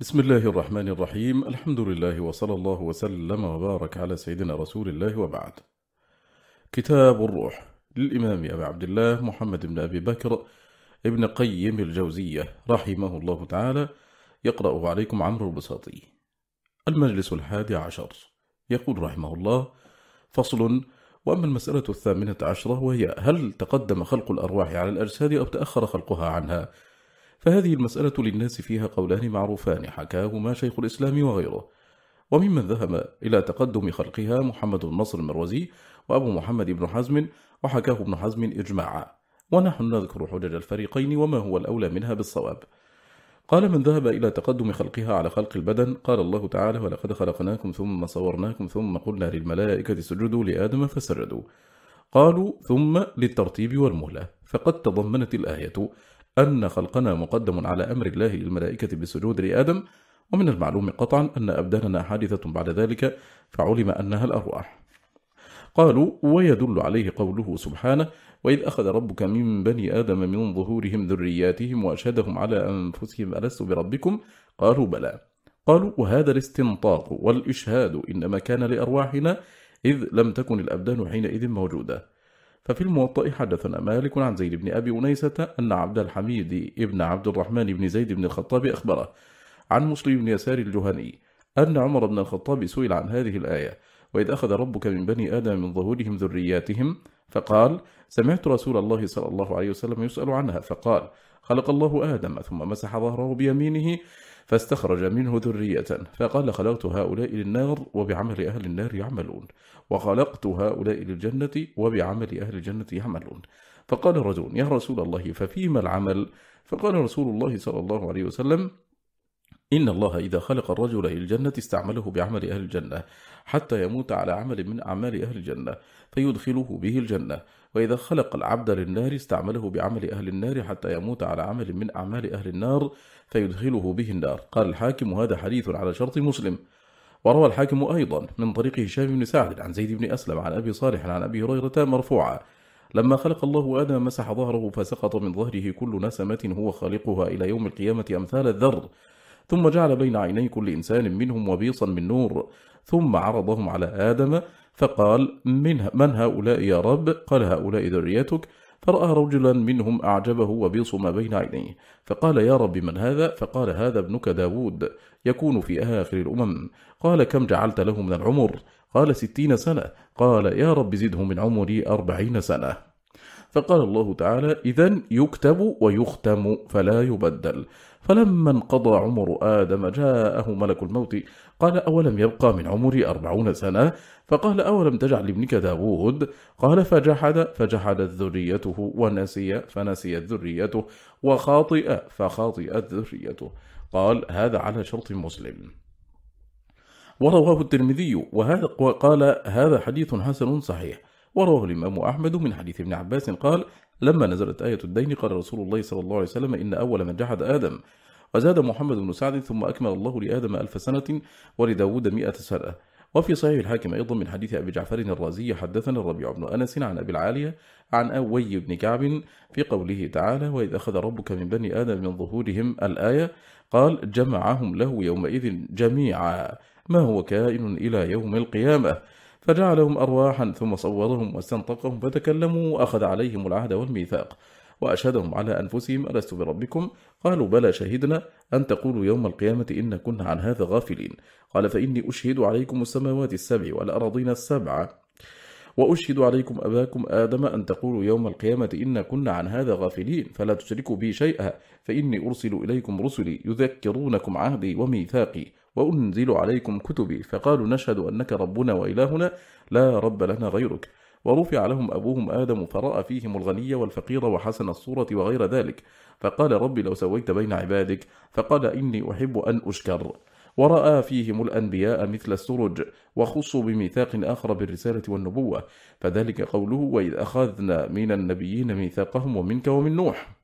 بسم الله الرحمن الرحيم. الحمد لله وصلى الله وسلم وبارك على سيدنا رسول الله وبعد. كتاب الروح للإمام أبي عبد الله محمد بن أبي بكر ابن قيم الجوزية رحمه الله تعالى. يقرأ عليكم عمرو البساطي. المجلس الحادي عشر. يقول رحمه الله فصل وأما المسألة الثامنة عشرة وهي هل تقدم خلق الأرواح على الأجساد أو تأخر خلقها عنها؟ فهذه المسألة للناس فيها قولان معروفان حكاهما شيخ الإسلام وغيره. وممن ذهب إلى تقدم خلقها محمد بن نصر المروزي وأبو محمد بن حزم وحكاه ابن حزم إجماعا. ونحن نذكر حجج الفريقين وما هو الأولى منها بالصواب. قال من ذهب إلى تقدم خلقها على خلق البدن قال الله تعالى ولقد خلقناكم ثم صورناكم ثم قلنا للملائكة سجدوا لآدم فسجدوا قالوا ثم للترتيب والمهلة فقد تضمنت الآية أن خلقنا مقدم على أمر الله للملائكة بسجود لآدم ومن المعلوم قطعا أن أبداننا حادثة بعد ذلك فعلم أنها الأرواح. قالوا ويدل عليه قوله سبحانه وإذ أخذ ربك من بني آدم من ظهورهم ذرياتهم وأشهدهم على أنفسهم ألست بربكم؟ قالوا بلى. قالوا وهذا الاستنطاق والإشهاد إنما كان لأرواحنا إذ لم تكن الأبدان حينئذ موجودة. ففي الموطأ حدثنا مالك عن زيد بن أبي أنيسة أن عبد الحميد ابن عبد الرحمن بن زيد بن الخطاب أخبره عن مسلم بن يسار الجهني أن عمر بن الخطاب سئل عن هذه الآية وإذ أخذ ربك من بني آدم من ظهورهم ذرياتهم فقال سمعت رسول الله صلى الله عليه وسلم يسأل عنها فقال خلق الله آدم ثم مسح ظهره بيمينه فاستخرج منه ذرية فقال خلقت هؤلاء للنار وبعمل أهل النار يعملون. وخلقت هؤلاء للجنة وبعمل أهل الجنة يعملون. فقال الرجل يا رسول الله ففيما العمل؟ فقال رسول الله صلى الله عليه وسلم إن الله إذا خلق الرجل الجنة استعمله بعمل أهل الجنة حتى يموت على عمل من أعمال أهل الجنة فيدخله به الجنة. وإذا خلق العبد للنار استعمله بعمل أهل النار حتى يموت على عمل من أعمال أهل النار فيدخله به النار قال الحاكم هذا حديث على شرط مسلم. وروى الحاكم أيضا من طريق هشام بن سعد عن زيد بن أسلم عن أبي صالح عن أبي هريرة مرفوعة لما خلق الله آدم مسح ظهره فسقط من ظهره كل نسمة هو خالقها إلى يوم القيامة أمثال الذر. ثم جعل بين عيني كل إنسان منهم وبيصا من نور. ثم عرضهم على آدم فقال من, من هؤلاء يا رب؟ قال هؤلاء ذريتك فرأى رجلا منهم أعجبه وبيصم بين عينيه فقال يا رب من هذا؟ فقال هذا ابنك داود يكون في آخر الأمم قال كم جعلت له من العمر؟ قال ستين سنة قال يا رب زده من عمري أربعين سنة فقال الله تعالى إذن يكتب ويختم فلا يبدل فلما انقضى عمر آدم جاءه ملك الموت قال أولم يبقى من عمري أربعون سنة؟ فقال أولم تجعل ابنك داود قال فجحد فجحدت ذريته ونسي فنسيت ذريته وخاطئ فخاطئت ذريته. قال هذا على شرط مسلم. ورواه الترمذي وهذا قال هذا حديث حسن صحيح. ورواه الإمام أحمد من حديث ابن عباس قال لما نزلت آية الدين قال رسول الله صلى الله عليه وسلم إن أول من جحد آدم وزاد محمد بن سعد ثم أكمل الله لآدم ألف سنة ولداود مئة سنة. وفي صحيح الحاكم أيضا من حديث أبي جعفر الرازي حدثنا الربيع بن أنس عن أبي العالية عن أوي بن كعب في قوله تعالى وإذ أخذ ربك من بني آدم من ظهورهم الآية قال جمعهم له يومئذ جميعا ما هو كائن إلى يوم القيامة. فجعلهم أرواحا ثم صورهم واستنطقهم فتكلموا وأخذ عليهم العهد والميثاق وأشهدهم على أنفسهم ألست بربكم؟ قالوا بلى شهدنا أن تقولوا يوم القيامة إن كنا عن هذا غافلين. قال فإني أشهد عليكم السماوات السبع والأراضين السبعة وأشهد عليكم أباكم آدم أن تقولوا يوم القيامة إن كنا عن هذا غافلين فلا تشركوا بي شيئا فإني أرسل إليكم رسلي يذكرونكم عهدي وميثاقي. وأنزل عليكم كتبي فقالوا نشهد أنك ربنا وإلهنا لا رب لنا غيرك. ورفع لهم أبوهم آدم فرأى فيهم الغني والفقير وحسن الصورة وغير ذلك. فقال رب لو سويت بين عبادك فقال إني أحب أن أشكر. ورأى فيهم الأنبياء مثل السرج وخصوا بميثاق آخر بالرسالة والنبوة. فذلك قوله وإذ أخذنا من النبيين ميثاقهم ومنك ومن نوح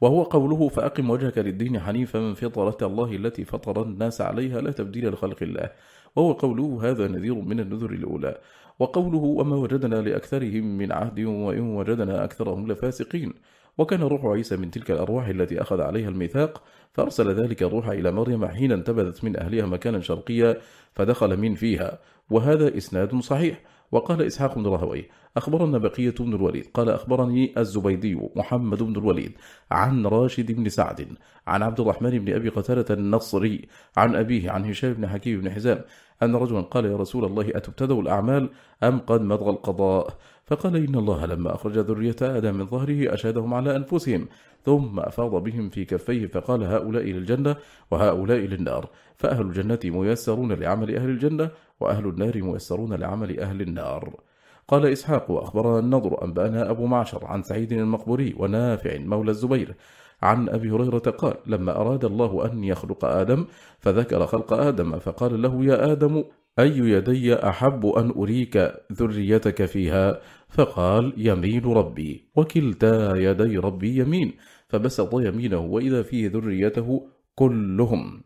وهو قوله فأقم وجهك للدين حنيفا فطرة الله التي فطر الناس عليها لا تبديل لخلق الله. وهو قوله هذا نذير من النذر الأولى. وقوله وما وجدنا لأكثرهم من عهد وإن وجدنا أكثرهم لفاسقين. وكان روح عيسى من تلك الأرواح التي أخذ عليها الميثاق فأرسل ذلك الروح إلى مريم حين انتبذت من أهلها مكانا شرقيا فدخل من فيها. وهذا إسناد صحيح. وقال إسحاق بن رهوي أخبرنا بقية بن الوليد قال أخبرني الزبيدي محمد بن الوليد عن راشد بن سعد عن عبد الرحمن بن أبي قتالة النصري عن أبيه عن هشام بن حكيم بن حزام أن رجلا قال يا رسول الله أتبتدأ الأعمال أم قد مضغ القضاء؟ فقال إن الله لما أخرج ذرية آدم من ظهره أشهدهم على أنفسهم ثم أفاض بهم في كفيه فقال هؤلاء للجنة وهؤلاء للنار فأهل الجنة ميسرون لعمل أهل الجنة وأهل النار ميسرون لعمل أهل النار. قال إسحاق وأخبرنا النضر أنبأنا أبو معشر عن سعيد المقبري ونافع مولى الزبير عن أبي هريرة قال لما أراد الله أن يخلق آدم فذكر خلق آدم فقال له يا آدم أي يدي أحب أن أريك ذريتك فيها؟ فقال يمين ربي وكلتا يدي ربي يمين. فبسط يمينه وإذا فيه ذريته كلهم.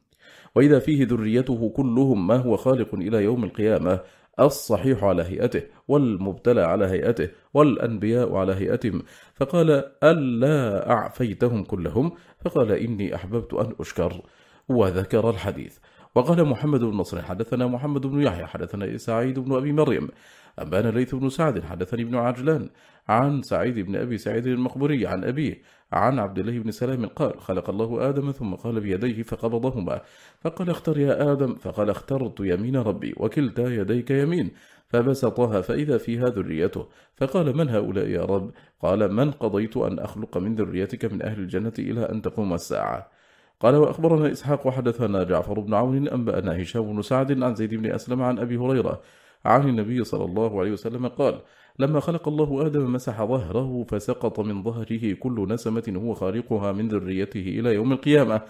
وإذا فيه ذريته كلهم ما هو خالق إلى يوم القيامة الصحيح على هيئته والمبتلى على هيئته والأنبياء على هيئتهم فقال ألا أعفيتهم كلهم فقال إني أحببت أن أشكر وذكر الحديث وقال محمد بن نصر حدثنا محمد بن يحيى حدثنا سعيد بن أبي مريم أبان ليث بن سعد حدثني بن عجلان عن سعيد بن أبي سعيد المقبري عن أبيه عن عبد الله بن سلام قال خلق الله آدم ثم قال بيديه فقبضهما. فقال اختر يا آدم فقال اخترت يمين ربي وكلتا يديك يمين. فبسطها فإذا فيها ذريته. فقال من هؤلاء يا رب؟ قال من قضيت أن أخلق من ذريتك من أهل الجنة إلى أن تقوم الساعة. قال وأخبرنا إسحاق وحدثنا جعفر بن عون أنبأنا هشام بن سعد عن زيد بن أسلم عن أبي هريرة. عن النبي صلى الله عليه وسلم قال لما خلق الله آدم مسح ظهره فسقط من ظهره كل نسمة هو خارقها من ذريته إلى يوم القيامة.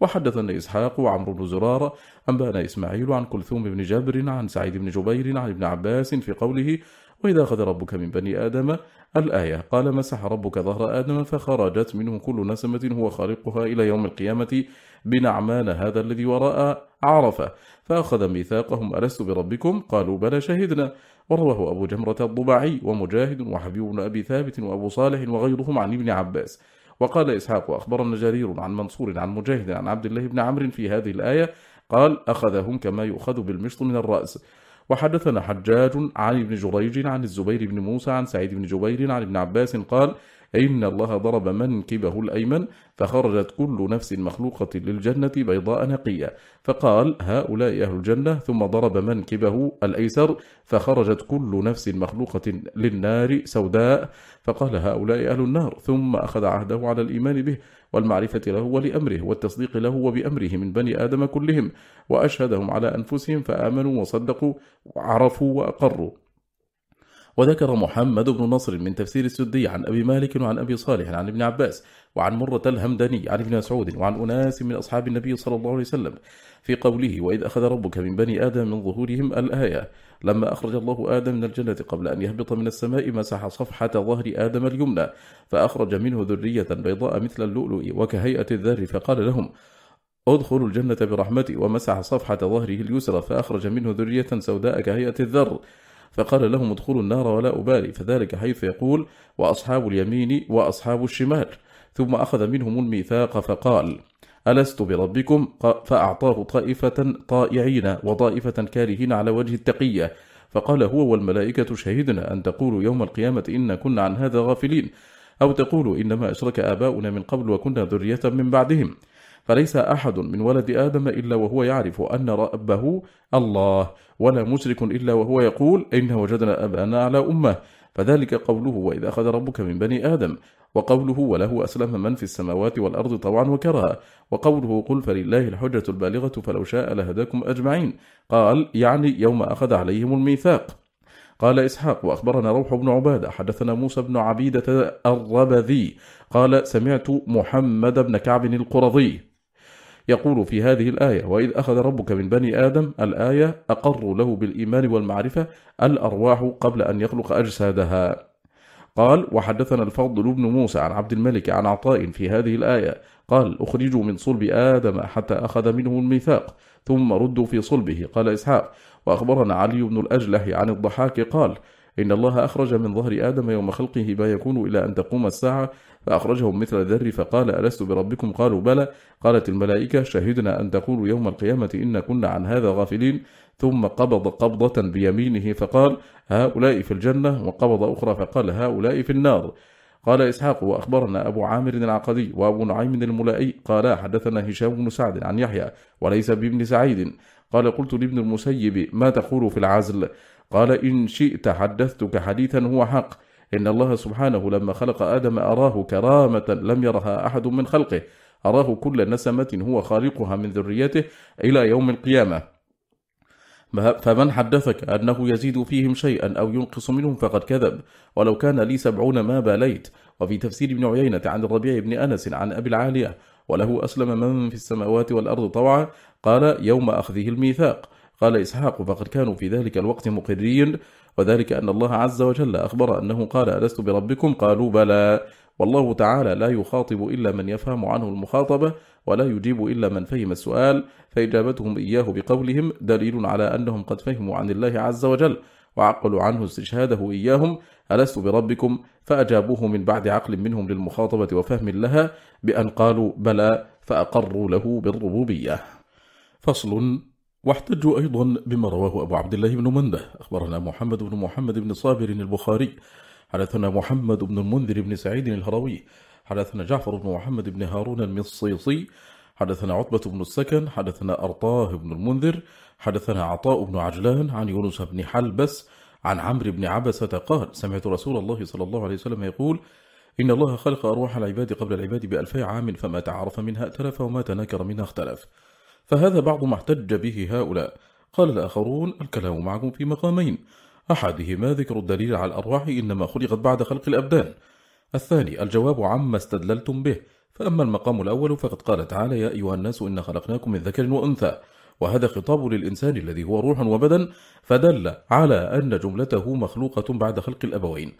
وحدثنا إسحاق وعمر بن زرار أنبأنا إسماعيل عن كلثوم بن جابر عن سعيد بن جبير عن ابن عباس في قوله وإذا أخذ ربك من بني آدم الآية قال مسح ربك ظهر آدم فخرجت منه كل نسمة هو خارقها إلى يوم القيامة بنعمان هذا الذي وراء عرفة فأخذ ميثاقهم ألست بربكم؟ قالوا بلى شهدنا. ورواه أبو جمرة الضبعي ومجاهد وحبيب بن أبي ثابت وأبو صالح وغيرهم عن ابن عباس. وقال إسحاق وأخبرنا جرير عن منصور عن مجاهد عن عبد الله بن عمرو في هذه الآية قال أخذهم كما يؤخذ بالمشط من الرأس. وحدثنا حجاج عن ابن جريج عن الزبير بن موسى عن سعيد بن جبير عن ابن عباس قال فإن الله ضرب منكبه الأيمن فخرجت كل نفس مخلوقة للجنة بيضاء نقية فقال هؤلاء أهل الجنة ثم ضرب منكبه الأيسر فخرجت كل نفس مخلوقة للنار سوداء فقال هؤلاء أهل النار ثم أخذ عهده على الإيمان به والمعرفة له ولأمره والتصديق له وبأمره من بني آدم كلهم وأشهدهم على أنفسهم فآمنوا وصدقوا وعرفوا وأقروا وذكر محمد بن نصر من تفسير السدي عن أبي مالك وعن أبي صالح عن ابن عباس وعن مرة الهمداني عن ابن مسعود وعن أناس من أصحاب النبي صلى الله عليه وسلم في قوله وإذ أخذ ربك من بني آدم من ظهورهم الآية لما أخرج الله آدم من الجنة قبل أن يهبط من السماء مسح صفحة ظهر آدم اليمنى فأخرج منه ذرية بيضاء مثل اللؤلؤ وكهيئة الذر فقال لهم ادخلوا الجنة برحمتي ومسح صفحة ظهره اليسرى فأخرج منه ذرية سوداء كهيئة الذر فقال لهم ادخلوا النار ولا أبالي. فذلك حيث يقول وأصحاب اليمين وأصحاب الشمال. ثم أخذ منهم الميثاق فقال ألست بربكم؟ فأعطاه طائفة طائعين وطائفة كارهين على وجه التقية. فقال هو والملائكة شهدنا أن تقولوا يوم القيامة إن كنا عن هذا غافلين. أو تقولوا إنما أشرك آباؤنا من قبل وكنا ذرية من بعدهم. فليس أحد من ولد آدم إلا وهو يعرف أن ربه الله ولا مشرك إلا وهو يقول إن وجدنا أبانا على أمة. فذلك قوله وإذا أخذ ربك من بني آدم وقوله وله أسلم من في السماوات والأرض طوعا وكرها وقوله قل فلله الحجة البالغة فلو شاء لهداكم أجمعين. قال يعني يوم أخذ عليهم الميثاق. قال إسحاق وأخبرنا روح بن عبادة حدثنا موسى بن عبيدة الربذي. قال سمعت محمد بن كعب القرضي. يقول في هذه الآية وإذ أخذ ربك من بني آدم الآية أقر له بالإيمان والمعرفة الأرواح قبل أن يخلق أجسادها. قال وحدثنا الفضل بن موسى عن عبد الملك عن عطاء في هذه الآية. قال أخرجوا من صلب آدم حتى أخذ منه الميثاق ثم ردوا في صلبه. قال إسحاق وأخبرنا علي بن الأجله عن الضحاك قال إن الله أخرج من ظهر آدم يوم خلقه ما يكون إلى أن تقوم الساعة فأخرجهم مثل الذر فقال ألست بربكم؟ قالوا بلى. قالت الملائكة شهدنا أن تقولوا يوم القيامة إن كنا عن هذا غافلين. ثم قبض قبضة بيمينه فقال هؤلاء في الجنة؟ وقبض أخرى فقال هؤلاء في النار. قال إسحاق وأخبرنا أبو عامر العقدي وأبو نعيم الملائي قال حدثنا هشام بن سعد عن يحيى وليس بابن سعيد. قال قلت لابن المسيب ما تقول في العزل؟ قال إن شئت حدثتك حديثا هو حق. إن الله سبحانه لما خلق آدم أراه كرامة لم يرها أحد من خلقه. أراه كل نسمة هو خالقها من ذريته إلى يوم القيامة. فمن حدثك أنه يزيد فيهم شيئا أو ينقص منهم فقد كذب. ولو كان لي سبعون ما باليت. وفي تفسير ابن عيينة عن الربيع بن أنس عن أبي العالية. وله أسلم من في السماوات والأرض طوعا. قال يوم أخذه الميثاق. قال إسحاق فقد كانوا في ذلك الوقت مقرين. وذلك أن الله عز وجل أخبر أنه قال ألست بربكم؟ قالوا بلى. والله تعالى لا يخاطب إلا من يفهم عنه المخاطبة ولا يجيب إلا من فهم السؤال. فإجابتهم إياه بقولهم دليل على أنهم قد فهموا عن الله عز وجل وعقلوا عنه استشهاده إياهم ألست بربكم؟ فأجابوه من بعد عقل منهم للمخاطبة وفهم لها بأن قالوا بلى. فأقروا له بالربوبية. فصل واحتجوا أيضا بما رواه أبو عبد الله بن منده. أخبرنا محمد بن محمد بن صابر البخاري. حدثنا محمد بن المنذر بن سعيد الهروي. حدثنا جعفر بن محمد بن هارون المصيصي. حدثنا عتبة بن السكن. حدثنا أرطاه بن المنذر. حدثنا عطاء بن عجلان عن يونس بن حلبس عن عمرو بن عبسة قال سمعت رسول الله صلى الله عليه وسلم يقول إن الله خلق أرواح العباد قبل العباد بألفي عام فما تعرف منها ائتلف وما تناكر منها اختلف. فهذا بعض ما احتج به هؤلاء. قال الآخرون الكلام معكم في مقامين. أحدهما ذكر الدليل على الأرواح إنما خلقت بعد خلق الأبدان. الثاني الجواب عما استدللتم به. فأما المقام الأول فقد قال تعالى يا أيها الناس إن خلقناكم من ذكر وأنثى. وهذا خطاب للإنسان الذي هو روح وبدن فدل على أن جملته مخلوقة بعد خلق الأبوين.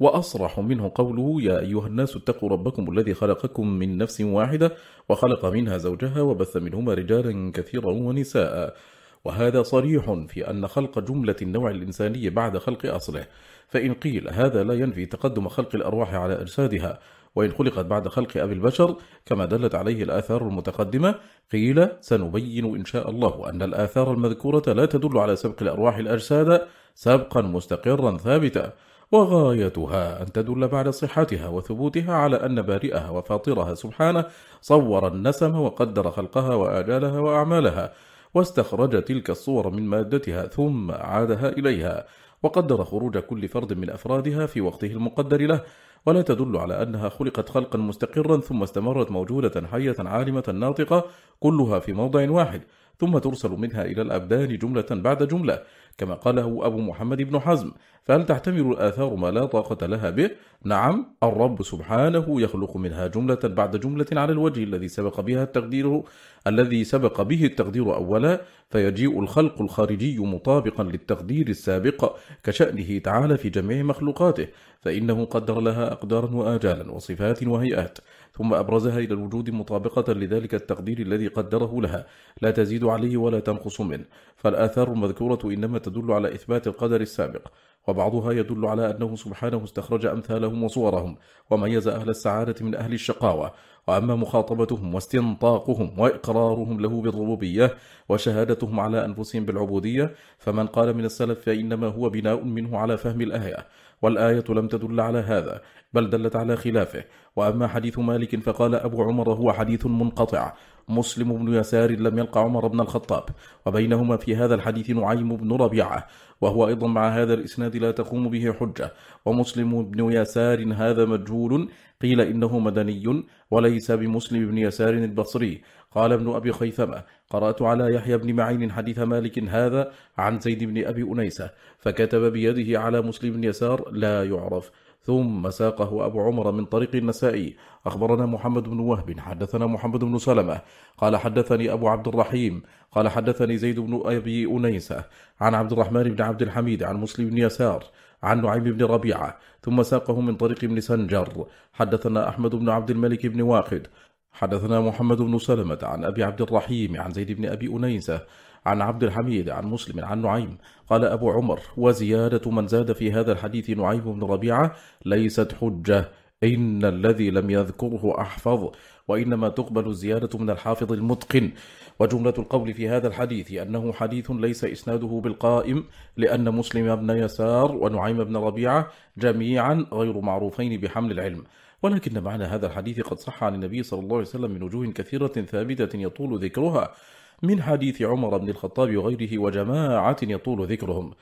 وأصرح منه قوله يا أيها الناس اتقوا ربكم الذي خلقكم من نفس واحدة وخلق منها زوجها وبث منهما رجالا كثيرا ونساء. وهذا صريح في أن خلق جملة النوع الإنساني بعد خلق أصله. فإن قيل هذا لا ينفي تقدم خلق الأرواح على أجسادها وإن خلقت بعد خلق أبي البشر كما دلت عليه الآثار المتقدمة قيل سنبين إن شاء الله أن الآثار المذكورة لا تدل على سبق الأرواح الأجساد سابقا مستقرا ثابتا. وغايتها أن تدل بعد صحتها وثبوتها على أن بارئها وفاطرها سبحانه صور النسم وقدر خلقها وآجالها وأعمالها واستخرج تلك الصور من مادتها ثم عادها إليها وقدر خروج كل فرد من أفرادها في وقته المقدر له ولا تدل على أنها خلقت خلقا مستقرا ثم استمرت موجودة حية عالمة ناطقة كلها في موضع واحد ثم ترسل منها إلى الأبدان جملة بعد جملة كما قاله أبو محمد بن حزم فهل تحتمل الآثار ما لا طاقة لها به؟ نعم الرب سبحانه يخلق منها جملة بعد جملة على الوجه الذي سبق بها التقدير الذي سبق به التقدير أولا فيجيء الخلق الخارجي مطابقا للتقدير السابق كشأنه تعالى في جميع مخلوقاته فإنه قدر لها أقدارا وآجالا وصفات وهيئات ثم أبرزها إلى الوجود مطابقة لذلك التقدير الذي قدره لها لا تزيد عليه ولا تنقص منه فالآثار المذكورة إنما تدل على إثبات القدر السابق وبعضها يدل على أنه سبحانه استخرج أمثالهم وصورهم وميز أهل السعادة من أهل الشقاوة وأما مخاطبتهم واستنطاقهم وإقرارهم له بالربوبية وشهادتهم على أنفسهم بالعبودية فمن قال من السلف فإنما هو بناء منه على فهم الآية. والآية لم تدل على هذا بل دلت على خلافه. وأما حديث مالك فقال أبو عمر هو حديث منقطع. مسلم بن يسار لم يلقى عمر بن الخطاب. وبينهما في هذا الحديث نعيم بن ربيعة. وهو أيضا مع هذا الإسناد لا تقوم به حجة. ومسلم بن يسار هذا مجهول قيل إنه مدني وليس بمسلم بن يسار البصري. قال ابن أبي خيثمة قرأت على يحيى بن معين حديث مالك هذا عن زيد بن أبي أنيسة فكتب بيده على مسلم بن يسار لا يعرف. ثم ساقه أبو عمر من طريق النسائي. أخبرنا محمد بن وهب حدثنا محمد بن سلمة. قال حدثني أبو عبد الرحيم. قال حدثني زيد بن أبي أنيسة. عن عبد الرحمن بن عبد الحميد عن مسلم بن يسار. عن نعيم بن ربيعة ثم ساقه من طريق ابن سنجر. حدثنا أحمد بن عبد الملك بن واخد حدثنا محمد بن سلمة عن أبي عبد الرحيم عن زيد بن أبي أنيسة عن عبد الحميد عن مسلم عن نعيم. قال أبو عمر وزيادة من زاد في هذا الحديث نعيم بن ربيعة ليست حجة. إن الذي لم يذكره أحفظ وإنما تقبل الزيادة من الحافظ المتقن. وجملة القول في هذا الحديث أنه حديث ليس إسناده بالقائم لأن مسلم بن يسار ونعيم بن ربيعة جميعا غير معروفين بحمل العلم. ولكن معنى هذا الحديث قد صح عن النبي صلى الله عليه وسلم من وجوه كثيرة ثابتة يطول ذكرها من حديث عمر بن الخطاب وغيره وجماعة يطول ذكرهم.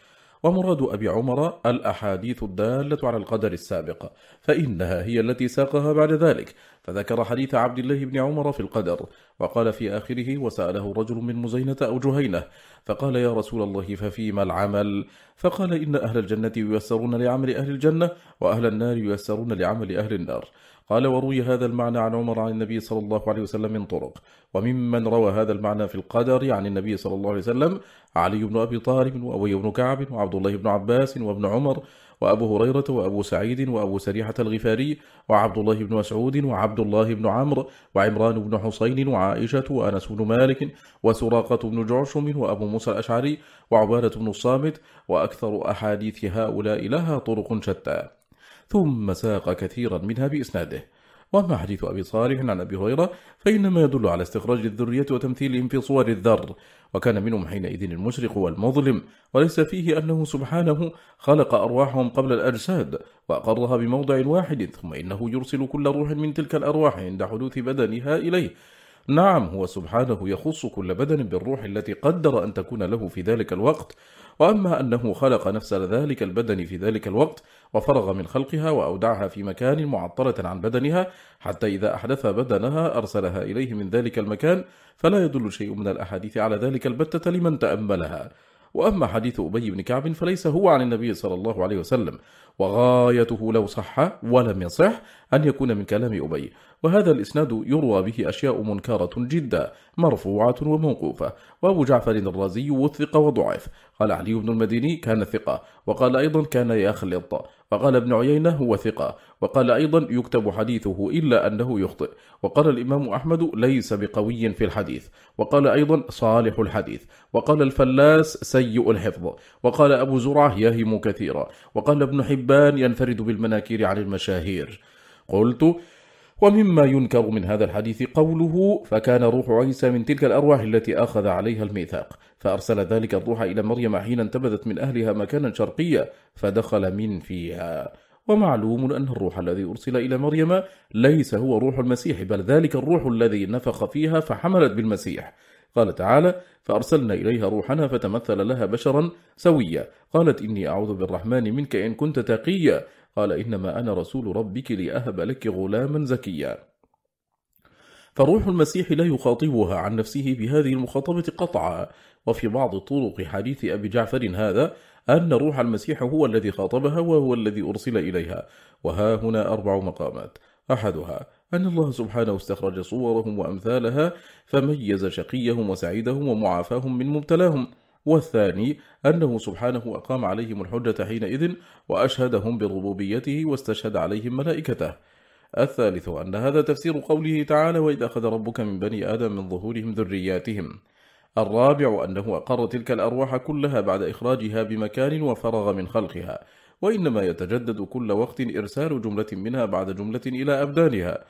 ومراد أبي عمر الأحاديث الدالة على القدر السابق فإنها هي التي ساقها بعد ذلك. فذكر حديث عبد الله بن عمر في القدر وقال في آخره وسأله رجل من مزينة أو جهينة فقال يا رسول الله ففيما العمل؟ فقال إن أهل الجنة ييسرون لعمل أهل الجنة وأهل النار ييسرون لعمل أهل النار. قال وروي هذا المعنى عن عمر عن النبي صلى الله عليه وسلم من طرق وممن روى هذا المعنى في القدر عن النبي صلى الله عليه وسلم علي بن أبي طالب وأبي بن كعب وعبد الله بن عباس وابن عمر وأبو هريرة وأبو سعيد وأبو سريحة الغفاري وعبد الله بن مسعود وعبد الله بن عمرو وعمران بن حسين وعائشة وأنس بن مالك وسراقة بن جعشم وأبو موسى الأشعري وعبادة بن الصامت وأكثر أحاديث هؤلاء لها طرق شتى. ثم ساق كثيرا منها بإسناده. وأما حديث أبي صالح عن أبي هريرة فإنما يدل على استخراج الذرية وتمثيلهم في صور الذر وكان منهم حينئذ المشرق والمظلم وليس فيه أنه سبحانه خلق أرواحهم قبل الأجساد وأقرها بموضع واحد ثم إنه يرسل كل روح من تلك الأرواح عند حدوث بدنها إليه. نعم هو سبحانه يخص كل بدن بالروح التي قدر أن تكون له في ذلك الوقت. وأما أنه خلق نفس ذلك البدن في ذلك الوقت وفرغ من خلقها وأودعها في مكان معطلة عن بدنها حتى إذا أحدث بدنها أرسلها إليه من ذلك المكان فلا يدل شيء من الأحاديث على ذلك البتة لمن تأملها. وأما حديث أبي بن كعب فليس هو عن النبي صلى الله عليه وسلم وغايته لو صح ولم يصح أن يكون من كلام أبي. وهذا الإسناد يروى به أشياء منكارة جدا مرفوعة وموقوفة. وأبو جعفر الرازي وثق وضعف. قال علي بن المديني كان ثقة وقال أيضا كان يخلط. فقال ابن عيينة هو ثقة وقال أيضا يكتب حديثه إلا أنه يخطئ وقال الإمام أحمد ليس بقوي في الحديث وقال أيضا صالح الحديث وقال الفلاس سيء الحفظ وقال أبو زرعة يهم كثيرا وقال ابن حبان ينفرد بالمناكير عن المشاهير. قلت ومما ينكر من هذا الحديث قوله فكان روح عيسى من تلك الأرواح التي أخذ عليها الميثاق فأرسل ذلك الروح إلى مريم حين انتبذت من أهلها مكانا شرقيا فدخل من فيها. ومعلوم أن الروح الذي أرسل إلى مريم ليس هو روح المسيح بل ذلك الروح الذي نفخ فيها فحملت بالمسيح. قال تعالى فأرسلنا إليها روحنا فتمثل لها بشرا سويا قالت إني أعوذ بالرحمن منك إن كنت تقيا قال إنما أنا رسول ربك لأهب لك غلاما زكيا. فروح المسيح لا يخاطبها عن نفسه بهذه المخاطبة قطعا. وفي بعض طرق حديث أبي جعفر هذا أن روح المسيح هو الذي خاطبها وهو الذي أرسل إليها. وها هنا أربع مقامات. أحدها أن الله سبحانه استخرج صورهم وأمثالها فميز شقيهم وسعيدهم ومعافاهم من مبتلاهم. والثاني أنه سبحانه أقام عليهم الحجة حينئذ وأشهدهم بربوبيته واستشهد عليهم ملائكته. الثالث أن هذا تفسير قوله تعالى وإذا أخذ ربك من بني آدم من ظهورهم ذرياتهم. الرابع أنه أقر تلك الأرواح كلها بعد إخراجها بمكان وفرغ من خلقها وإنما يتجدد كل وقت إرسال جملة منها بعد جملة إلى أبدانها.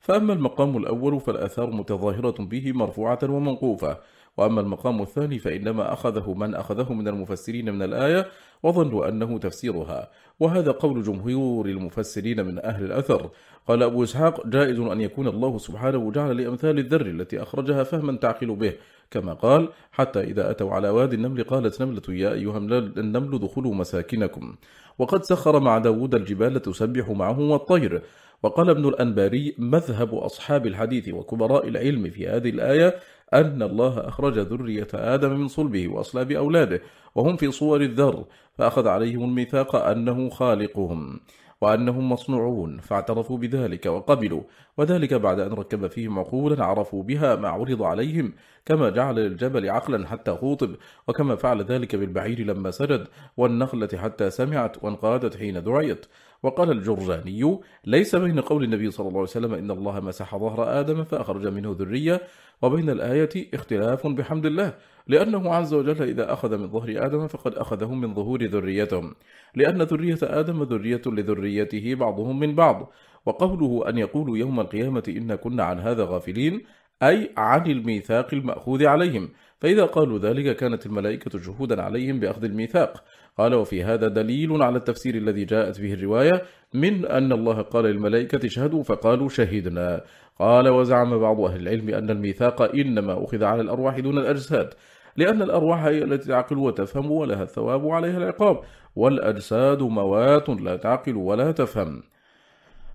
فأما المقام الأول فالأثار متظاهرة به مرفوعة ومنقوفة وأما المقام الثاني فإنما أخذه من أخذه من المفسرين من الآية وظنوا أنه تفسيرها. وهذا قول جمهور المفسرين من أهل الأثر. قال أبو إسحاق جائز أن يكون الله سبحانه جعل لأمثال الذر التي أخرجها فهما تعقل به. كما قال حتى إذا أتوا على واد النمل قالت نملة يا أيها النمل دخلوا مساكنكم. وقد سخر مع داود الجبال تسبح معه والطير. وقال ابن الأنباري مذهب أصحاب الحديث وكبراء العلم في هذه الآية أن الله أخرج ذرية آدم من صلبه وأصلاب أولاده وهم في صور الذر فأخذ عليهم الميثاق أنه خالقهم وأنهم مصنوعون فاعترفوا بذلك وقبلوا وذلك بعد أن ركب فيهم عقولا عرفوا بها ما عرض عليهم كما جعل للجبل عقلا حتى خوطب وكما فعل ذلك بالبعير لما سجد والنخلة حتى سمعت وانقادت حين دعيت. وقال الجرجاني ليس بين قول النبي صلى الله عليه وسلم إن الله مسح ظهر آدم فأخرج منه ذرية وبين الآية اختلاف بحمد الله لأنه عز وجل إذا أخذ من ظهر آدم فقد أخذه من ظهور ذريتهم لأن ذرية آدم ذرية لذريته بعضهم من بعض وقوله أن يقول يوم القيامة إن كنا عن هذا غافلين أي عن الميثاق المأخوذ عليهم فإذا قالوا ذلك كانت الملائكة جهودا عليهم بأخذ الميثاق قال وفي هذا دليل على التفسير الذي جاءت به الرواية من أن الله قال للملائكة شهدوا فقالوا شهدنا. قال وزعم بعض أهل العلم أن الميثاق إنما أخذ على الأرواح دون الأجساد لأن الأرواح هي التي تعقل وتفهم ولها الثواب وعليها العقاب والأجساد موات لا تعقل ولا تفهم.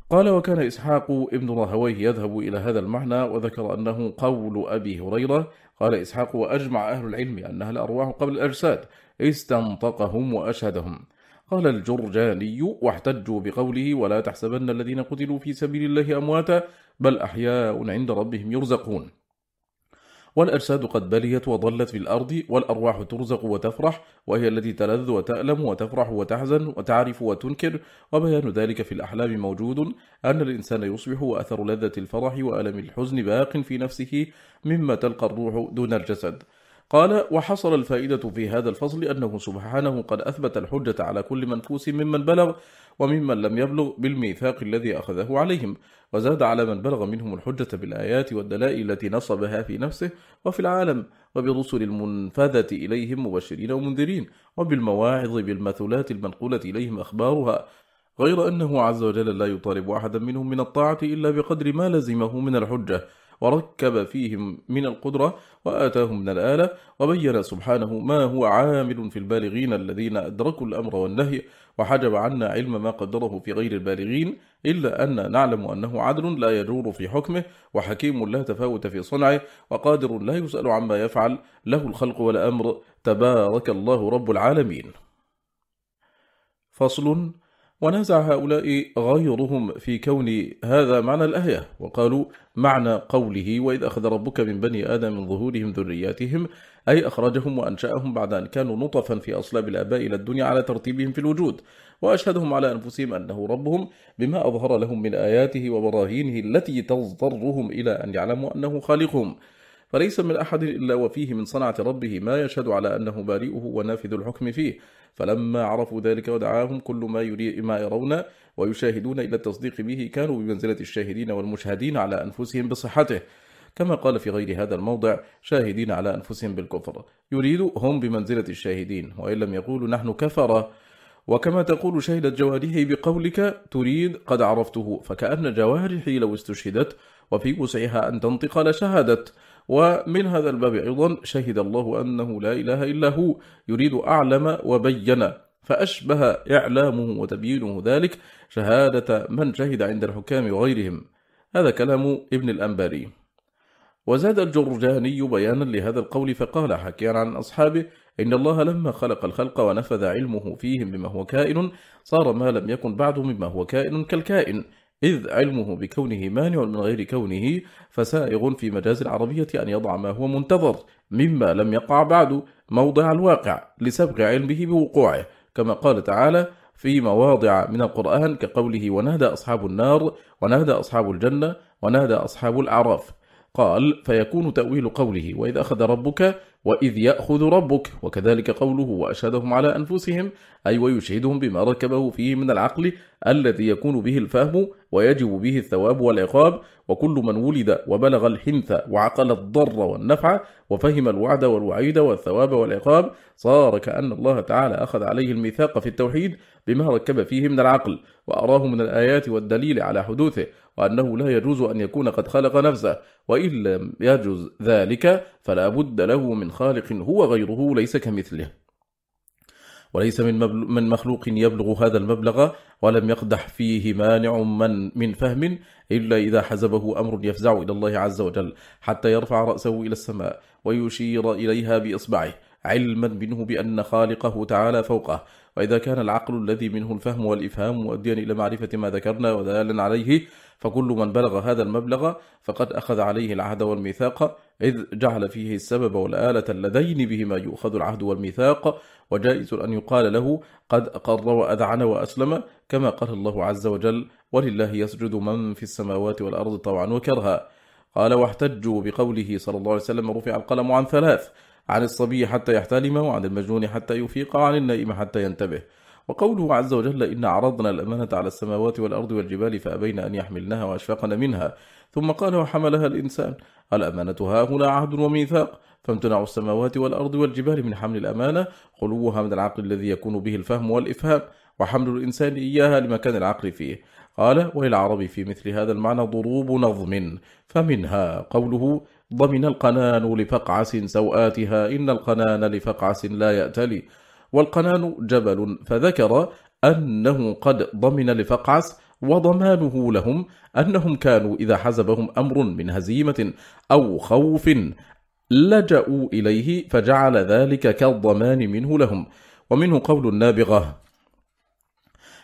قال وكان إسحاق ابن راهويه يذهب إلى هذا المعنى وذكر أنه قول أبي هريرة قال إسحاق وأجمع أهل العلم أنها الأرواح قبل الأجساد استنطقهم وأشهدهم. قال الجرجاني واحتجوا بقوله ولا تحسبن الذين قتلوا في سبيل الله أمواتا بل أحياء عند ربهم يرزقون. والأجساد قد بليت وضلت في الأرض والأرواح ترزق وتفرح وهي التي تلذ وتألم وتفرح وتحزن وتعرف وتنكر. وبيان ذلك في الأحلام موجود أن الإنسان يصبح وأثر لذة الفرح وألم الحزن باق في نفسه مما تلقى الروح دون الجسد. قال وحصل الفائدة في هذا الفصل أنه سبحانه قد أثبت الحجة على كل منفوس ممن بلغ وممن لم يبلغ بالميثاق الذي أخذه عليهم وزاد على من بلغ منهم الحجة بالآيات والدلائل التي نصبها في نفسه وفي العالم وبرسل المنفذة إليهم مبشرين ومنذرين وبالمواعظ بالمثلات المنقولة إليهم أخبارها غير أنه عز وجل لا يطالب أحدا منهم من الطاعة إلا بقدر ما لزمه من الحجة. وركب فيهم من القدرة وآتاهم من الآلة وبين سبحانه ما هو عامل في البالغين الذين أدركوا الأمر والنهي وحجب عنا علم ما قدره في غير البالغين إلا أن نعلم أنه عدل لا يجور في حكمه وحكيم لا تفاوت في صنعه وقادر لا يسأل عما يفعل له الخلق والأمر تبارك الله رب العالمين فصل ونازع هؤلاء غيرهم في كون هذا معنى الآية وقالوا معنى قوله وإذ أخذ ربك من بني آدم من ظهورهم ذرياتهم أي أخرجهم وأنشأهم بعد أن كانوا نطفا في أصلاب الآباء إلى الدنيا على ترتيبهم في الوجود. وأشهدهم على أنفسهم أنه ربهم بما أظهر لهم من آياته وبراهينه التي تضطرهم إلى أن يعلموا أنه خالقهم. فليس من أحد إلا وفيه من صنعة ربه ما يشهد على أنه بارئه ونافذ الحكم فيه. فلما عرفوا ذلك ودعاهم كل ما, يري ما يرون ويشاهدون إلى التصديق به كانوا بمنزلة الشاهدين والمشهدين على أنفسهم بصحته. كما قال في غير هذا الموضع شاهدين على أنفسهم بالكفر. يريد هم بمنزلة الشاهدين وإن لم يقولوا نحن كفر. وكما تقول شهدت جوارحي بقولك تريد قد عرفته فكأن جوارحي لو استشهدت وفي وسعها أن تنطق لشهدت ومن هذا الباب أيضا شهد الله أنه لا إله إلا هو يريد أعلم وبين فأشبه إعلامه وتبيينه ذلك شهادة من شهد عند الحكام وغيرهم. هذا كلام ابن الأنباري. وزاد الجرجاني بيانا لهذا القول فقال حكيا عن أصحابه إن الله لما خلق الخلق ونفذ علمه فيهم بما هو كائن صار ما لم يكن بعد مما هو كائن كالكائن. إذ علمه بكونه مانع من غير كونه فسائغ في مجاز العربية أن يضع ما هو منتظر مما لم يقع بعد موضع الواقع لسبق علمه بوقوعه. كما قال تعالى في مواضع من القرآن كقوله ونادى أصحاب النار ونادى أصحاب الجنة ونادى أصحاب الأعراف قال فيكون تأويل قوله وإذا أخذ ربك وإذ يأخذ ربك وكذلك قوله وأشهدهم على أنفسهم أي ويشهدهم بما ركبه فيه من العقل الذي يكون به الفهم ويجب به الثواب والعقاب وكل من ولد وبلغ الحنث وعقل الضر والنفع وفهم الوعد والوعيد والثواب والعقاب صار كأن الله تعالى أخذ عليه الميثاق في التوحيد بما ركب فيه من العقل وأراه من الآيات والدليل على حدوثه وأنه لا يجوز أن يكون قد خلق نفسه وإن لم يجوز ذلك فلا بد له من خالق هو غيره ليس كمثله. وليس من, من مخلوق يبلغ هذا المبلغ ولم يقدح فيه مانع من, من فهم إلا إذا حزبه أمر يفزع إلى الله عز وجل حتى يرفع رأسه إلى السماء ويشير إليها بإصبعه علما منه بأن خالقه تعالى فوقه وإذا كان العقل الذي منه الفهم والإفهام مؤديا إلى معرفة ما ذكرنا ودلالا عليه فكل من بلغ هذا المبلغ فقد أخذ عليه العهد والميثاق إذ جعل فيه السبب والآلة اللذين بهما يؤخذ العهد والميثاق وجائز أن يقال له قد أقر وأذعن وأسلم كما قال الله عز وجل ولله يسجد من في السماوات والأرض طوعا وكرها قال واحتجوا بقوله صلى الله عليه وسلم رفع القلم عن ثلاث عن الصبي حتى يحتلم وعن المجنون حتى يفيق عن النائم حتى ينتبه. وقوله عز وجل إن عرضنا الأمانة على السماوات والأرض والجبال فأبين أن يحملنها وأشفقن منها. ثم قال وحملها الإنسان. الأمانة ها هنا عهد وميثاق. فامتنع السماوات والأرض والجبال من حمل الأمانة. خلوها من العقل الذي يكون به الفهم والإفهام. وحمل الإنسان إياها لمكان العقل فيه. قال وللعربي في مثل هذا المعنى ضروب نظم. فمنها قوله ضمن القنان لفقعس سوآتها إن القنان لفقعس لا يأتلي والقنان جبل فذكر أنه قد ضمن لفقعس وضمانه لهم أنهم كانوا إذا حزبهم أمر من هزيمة أو خوف لجأوا إليه فجعل ذلك كالضمان منه لهم ومنه قول النابغة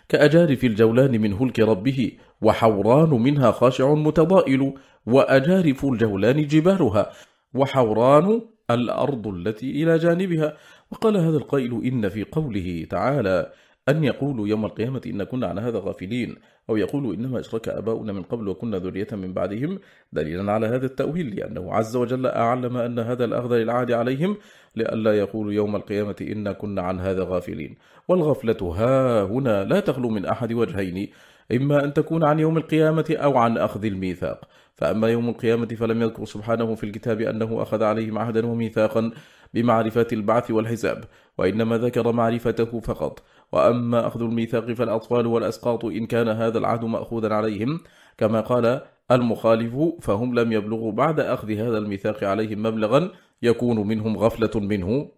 كأجارف الجولان من هلك ربه وحوران منها خاشع متضائل وأجارف الجولان جبالها وحوران الأرض التي إلى جانبها. وقال هذا القائل إن في قوله تعالى أن يقولوا يوم القيامة إن كنا عن هذا غافلين أو يقولوا إنما أشرك أباؤنا من قبل وكنا ذرية من بعدهم دليلا على هذا التأويل لأنه عز وجل أعلم أن هذا الأخذ للعهد عليهم لئلا يقولوا يوم القيامة إن كنا عن هذا غافلين. والغفلة ها هنا لا تخلو من أحد وجهين إما أن تكون عن يوم القيامة أو عن أخذ الميثاق. فأما يوم القيامة فلم يذكر سبحانه في الكتاب أنه أخذ عليهم عهدا وميثاقا بمعرفة البعث والحساب وإنما ذكر معرفته فقط. وأما أخذ الميثاق فالأطفال والأسقاط إن كان هذا العهد مأخوذا عليهم كما قال المخالف فهم لم يبلغوا بعد أخذ هذا الميثاق عليهم مبلغا يكون منهم غفلة منه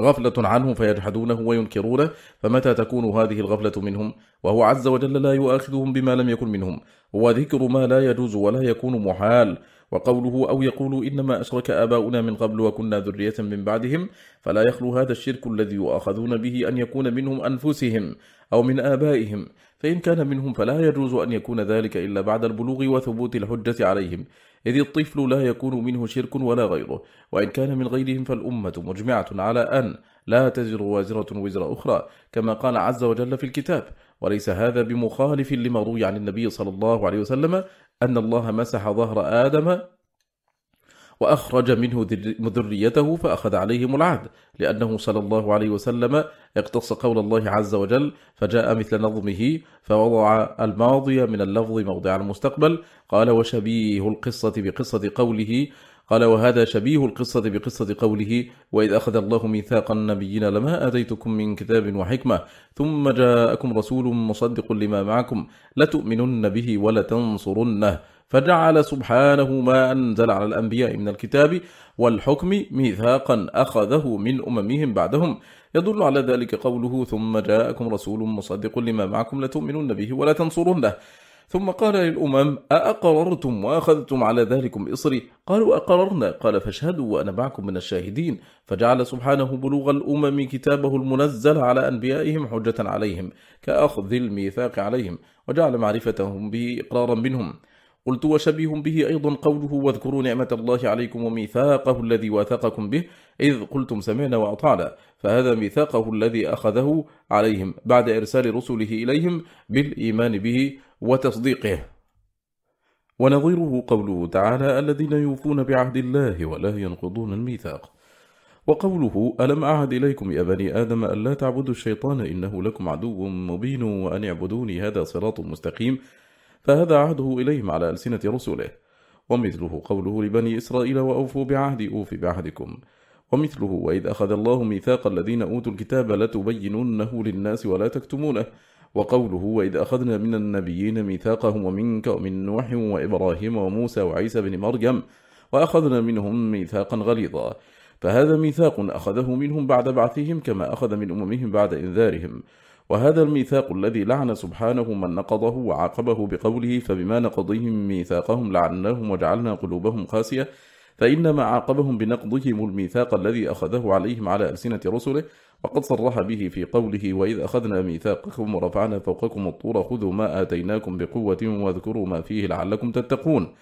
غفلة عنه فيجحدونه وينكرونه فمتى تكون هذه الغفلة منهم؟ وهو عز وجل لا يؤاخذهم بما لم يكن منهم. وذكر ما لا يجوز ولا يكون محال. وقوله أو يقول إنما أشرك آباؤنا من قبل وكنا ذرية من بعدهم فلا يخلو هذا الشرك الذي يؤاخذون به أن يكون منهم أنفسهم أو من آبائهم فإن كان منهم فلا يجوز أن يكون ذلك إلا بعد البلوغ وثبوت الحجة عليهم إذ الطفل لا يكون منه شرك ولا غيره وإن كان من غيرهم فالأمة مجمعة على أن لا تزر وازرة وزر أخرى كما قال عز وجل في الكتاب وليس هذا بمخالف لما روي عن النبي صلى الله عليه وسلم أن الله مسح ظهر آدم وأخرج منه ذريته فأخذ عليهم العهد لأنه صلى الله عليه وسلم اقتص قول الله عز وجل فجاء مثل نظمه فوضع الماضي من اللفظ موضع المستقبل قال وشبيه القصة بقصة قوله قال وهذا شبيه القصة بقصة قوله وإذ أخذ الله ميثاق النبيين لما آتيتكم من كتاب وحكمة ثم جاءكم رسول مصدق لما معكم لتؤمنن به ولتنصرنه فجعل سبحانه ما أنزل على الأنبياء من الكتاب والحكم ميثاقا أخذه من أممهم بعدهم. يدل على ذلك قوله ثم جاءكم رسول مصدق لما معكم لتؤمنن به ولتنصرنه. ثم قال للأمم أأقررتم وأخذتم على ذلكم إصري؟ قالوا أقررنا. قال فاشهدوا وأنا معكم من الشاهدين. فجعل سبحانه بلوغ الأمم كتابه المنزل على أنبيائهم حجة عليهم كأخذ الميثاق عليهم وجعل معرفتهم به إقرارا منهم. قلت وشبيه به أيضا قوله واذكروا نعمة الله عليكم وميثاقه الذي واثقكم به إذ قلتم سمعنا وأطعنا. فهذا ميثاقه الذي أخذه عليهم بعد إرسال رسله إليهم بالإيمان به وتصديقه. ونظيره قوله تعالى الذين يوفون بعهد الله ولا ينقضون الميثاق. وقوله ألم أعهد إليكم يا بني آدم أن لا تعبدوا الشيطان إنه لكم عدو مبين وأن اعبدوني هذا صراط مستقيم. فهذا عهده إليهم على ألسنة رسله. ومثله قوله لبني إسرائيل وأوفوا بعهدي أوف بعهدكم. ومثله وإذ أخذ الله ميثاق الذين أوتوا الكتاب لتبيننه للناس ولا تكتمونه. وقوله وإذ أخذنا من النبيين ميثاقهم ومنك ومن نوح وإبراهيم وموسى وعيسى بن مريم وأخذنا منهم ميثاقا غليظا فهذا ميثاق أخذه منهم بعد بعثهم كما أخذ من أممهم بعد إنذارهم وهذا الميثاق الذي لعن سبحانه من نقضه وعاقبه بقوله فبما نقضهم ميثاقهم لعناهم وجعلنا قلوبهم خاسية فإنما عاقبهم بنقضهم الميثاق الذي أخذه عليهم على ألسنة رسله وقد صرح به في قوله وإذ أخذنا ميثاقكم ورفعنا فوقكم الطور خذوا ما آتيناكم بقوة واذكروا ما فيه لعلكم تتقون.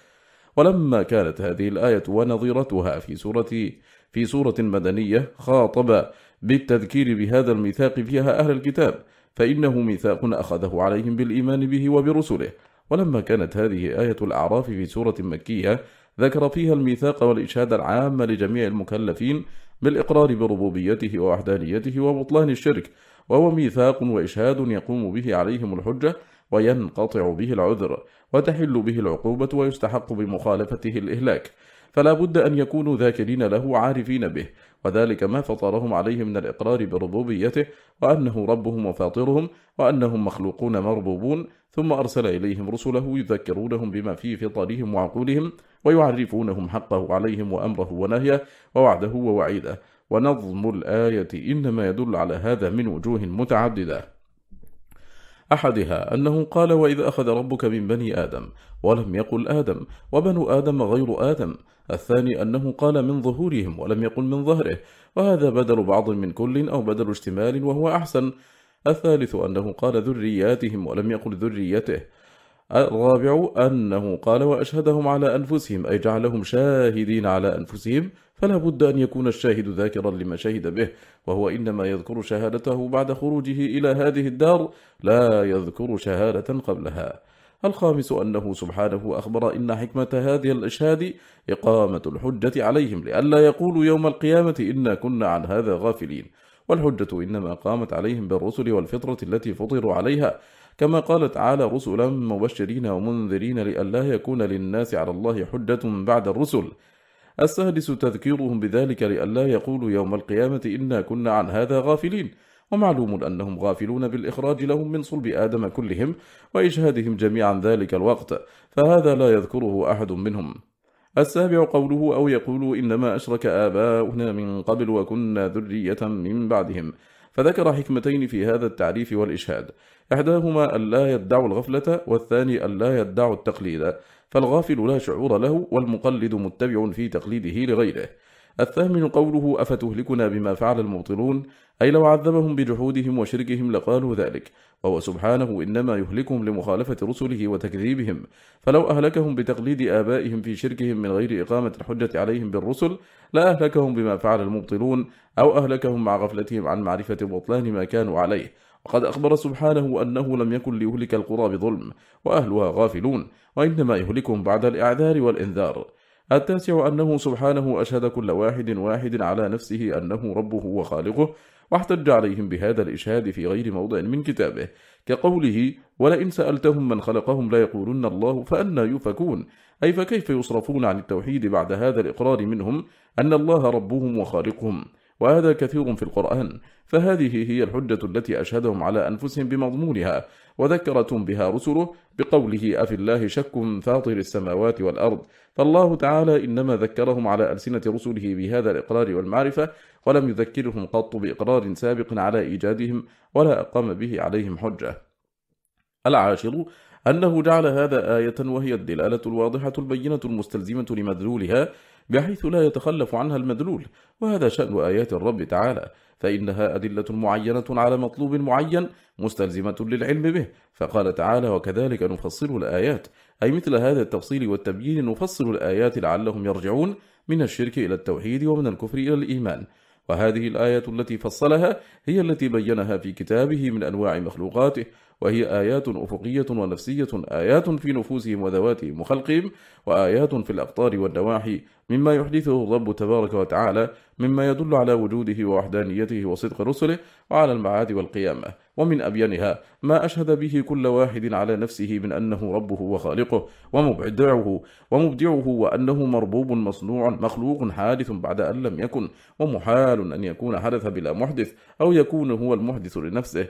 ولما كانت هذه الآية ونظيرتها في سورة في سورة مدنية خاطب بالتذكير بهذا الميثاق فيها أهل الكتاب فإنه ميثاق أخذه عليهم بالإيمان به وبرسله. ولما كانت هذه آية الأعراف في سورة مكية ذكر فيها الميثاق والإشهاد العام لجميع المكلفين بالإقرار بربوبيته ووحدانيته وبطلان الشرك وهو ميثاق وإشهاد يقوم به عليهم الحجة وينقطع به العذر وتحل به العقوبة ويستحق بمخالفته الإهلاك فلا بد أن يكونوا ذاكرين له عارفين به. وذلك ما فطرهم عليه من الإقرار بربوبيته وأنه ربهم وفاطرهم وأنهم مخلوقون مربوبون ثم أرسل إليهم رسله يذكرونهم بما في فطرهم وعقولهم ويعرفونهم حقه عليهم وأمره ونهيه ووعده ووعيده. ونظم الآية إنما يدل على هذا من وجوه متعددة. أحدها أنه قال وإذ أخذ ربك من بني آدم ولم يقل آدم وبنو آدم غير آدم الثاني أنه قال من ظهورهم ولم يقل من ظهره وهذا بدل بعض من كل أو بدل اشتمال وهو أحسن الثالث أنه قال ذرياتهم ولم يقل ذريته الرابع أنه قال وأشهدهم على أنفسهم أي جعلهم شاهدين على أنفسهم فلا بد أن يكون الشاهد ذاكرا لما شهد به وهو إنما يذكر شهادته بعد خروجه إلى هذه الدار لا يذكر شهادة قبلها. الخامس أنه سبحانه أخبر إن حكمة هذه الأشهاد إقامة الحجة عليهم لئلا يقولوا يوم القيامة إنا كنا عن هذا غافلين. والحجة إنما قامت عليهم بالرسل والفطرة التي فطروا عليها كما قال تعالى رسلا مبشرين ومنذرين لئلا يكون للناس على الله حجة بعد الرسل. السادس تذكيرهم بذلك لئلا يقولوا يوم القيامة إنا كنا عن هذا غافلين. ومعلوم أنهم غافلون بالإخراج لهم من صلب آدم كلهم وإجهادهم جميعا ذلك الوقت فهذا لا يذكره أحد منهم. السابع قوله أو يقول إنما أشرك آباؤنا من قبل وكنا ذرية من بعدهم. فذكر حكمتين في هذا التعريف والإشهاد. إحداهما الا يدعو الغفلة والثاني الا يدعو التقليد فالغافل لا شعور له والمقلد متبع في تقليده لغيره. الثامن قوله أفتهلكنا بما فعل المبطلون؟ أي لو عذبهم بجحودهم وشركهم لقالوا ذلك. وهو سبحانه إنما يهلكهم لمخالفة رسله وتكذيبهم. فلو أهلكهم بتقليد آبائهم في شركهم من غير إقامة الحجة عليهم بالرسل لا أهلكهم بما فعل المبطلون أو أهلكهم مع غفلتهم عن معرفة بطلان ما كانوا عليه. وقد أخبر سبحانه أنه لم يكن ليهلك القرى بظلم وأهلها غافلون وإنما يهلكهم بعد الإعذار والإنذار. التاسع أنه سبحانه أشهد كل واحد واحد على نفسه أنه ربه وخالقه واحتج عليهم بهذا الإشهاد في غير موضع من كتابه. كقوله ولئن سألتهم من خلقهم لا يقولن الله فأنا يفكون أي فكيف يصرفون عن التوحيد بعد هذا الإقرار منهم أن الله ربهم وخالقهم؟ وهذا كثير في القرآن فهذه هي الحجة التي أشهدهم على أنفسهم بمضمونها وذكرتهم بها رسله بقوله أفي الله شك فاطر السماوات والأرض؟ فالله تعالى إنما ذكرهم على ألسنة رسله بهذا الإقرار والمعرفة ولم يذكرهم قط بإقرار سابق على إيجادهم ولا أقام به عليهم حجة. العاشر أنه جعل هذا آية وهي الدلالة الواضحة البينة المستلزمة لمدلولها بحيث لا يتخلف عنها المدلول. وهذا شأن آيات الرب تعالى. فإنها أدلة معينة على مطلوب معين مستلزمة للعلم به. فقال تعالى وكذلك نفصل الآيات. أي مثل هذا التفصيل والتبيين نفصل الآيات لعلهم يرجعون من الشرك إلى التوحيد ومن الكفر إلى الإيمان. وهذه الآية التي فصلها هي التي بينها في كتابه من أنواع مخلوقاته. وهي آيات أفقية ونفسية آيات في نفوسهم وذواتهم وخلقهم وآيات في الأقطار والنواحي مما يحدثه الرب تبارك وتعالى مما يدل على وجوده ووحدانيته وصدق رسله وعلى المعاد والقيامة. ومن أبينها ما أشهد به كل واحد على نفسه من أنه ربه وخالقه ومبدعه ومبدعه وأنه مربوب مصنوع مخلوق حادث بعد أن لم يكن ومحال أن يكون حدث بلا محدث أو يكون هو المحدث لنفسه.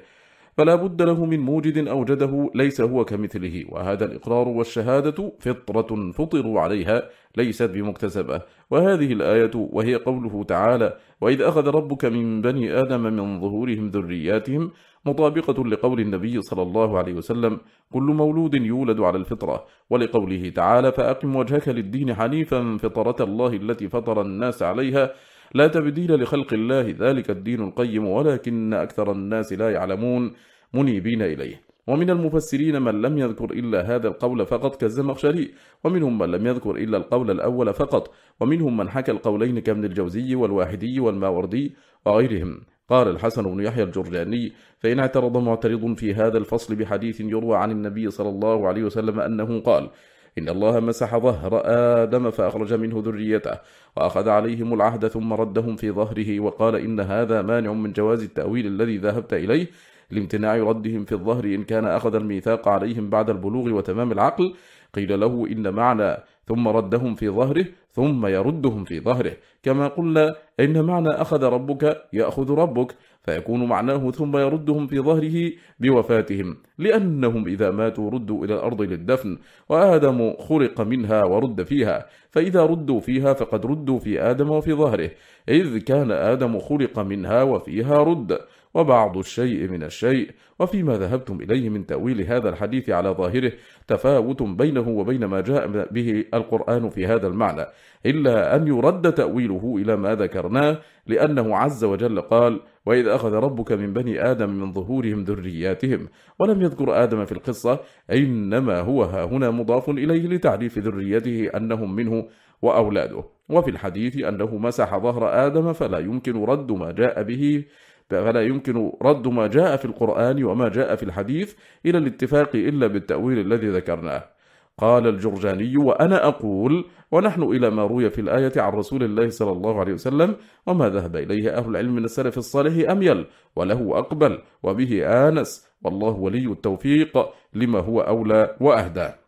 فلا بد له من موجد أوجده ليس هو كمثله. وهذا الإقرار والشهادة فطرة فطروا عليها ليست بمكتسبة. وهذه الآية وهي قوله تعالى وإذ أخذ ربك من بني آدم من ظهورهم ذرياتهم مطابقة لقول النبي صلى الله عليه وسلم كل مولود يولد على الفطرة. ولقوله تعالى فأقم وجهك للدين حنيفا فطرة الله التي فطر الناس عليها لا تبديل لخلق الله ذلك الدين القيم ولكن أكثر الناس لا يعلمون منيبين إليه. ومن المفسرين من لم يذكر إلا هذا القول فقط كالزمخشري ومنهم من لم يذكر إلا القول الأول فقط ومنهم من حكى القولين كابن الجوزي والواحدي والماوردي وغيرهم. قال الحسن بن يحيى الجرجاني فإن اعترض معترض في هذا الفصل بحديث يروى عن النبي صلى الله عليه وسلم أنه قال إن الله مسح ظهر آدم فأخرج منه ذريته وأخذ عليهم العهد ثم ردهم في ظهره وقال إن هذا مانع من جواز التأويل الذي ذهبت إليه لامتناع ردهم في الظهر إن كان أخذ الميثاق عليهم بعد البلوغ وتمام العقل قيل له إن معنى ثم ردهم في ظهره ثم يردهم في ظهره كما قلنا إن معنى أخذ ربك يأخذ ربك فيكون معناه ثم يردهم في ظهره بوفاتهم لأنهم إذا ماتوا ردوا إلى الأرض للدفن وآدم خلق منها ورد فيها فإذا ردوا فيها فقد ردوا في آدم وفي ظهره إذ كان آدم خلق منها وفيها رد. وبعض الشيء من الشيء وفيما ذهبتم إليه من تأويل هذا الحديث على ظاهره تفاوت بينه وبين ما جاء به القرآن في هذا المعنى إلا أن يرد تأويله إلى ما ذكرناه لأنه عز وجل قال وإذ أخذ ربك من بني آدم من ظهورهم ذرياتهم ولم يذكر آدم في القصة إنما هو هنا مضاف إليه لتعريف ذريته أنهم منه وأولاده وفي الحديث أنه مسح ظهر آدم فلا يمكن رد ما جاء به فلا يمكن رد ما جاء في القرآن وما جاء في الحديث إلى الاتفاق إلا بالتأويل الذي ذكرناه. قال الجرجاني وأنا أقول ونحن إلى ما روي في الآية عن رسول الله صلى الله عليه وسلم وما ذهب إليه أهل العلم من السلف الصالح أميل وله أقبل وبه آنس والله ولي التوفيق لما هو أولى وأهداه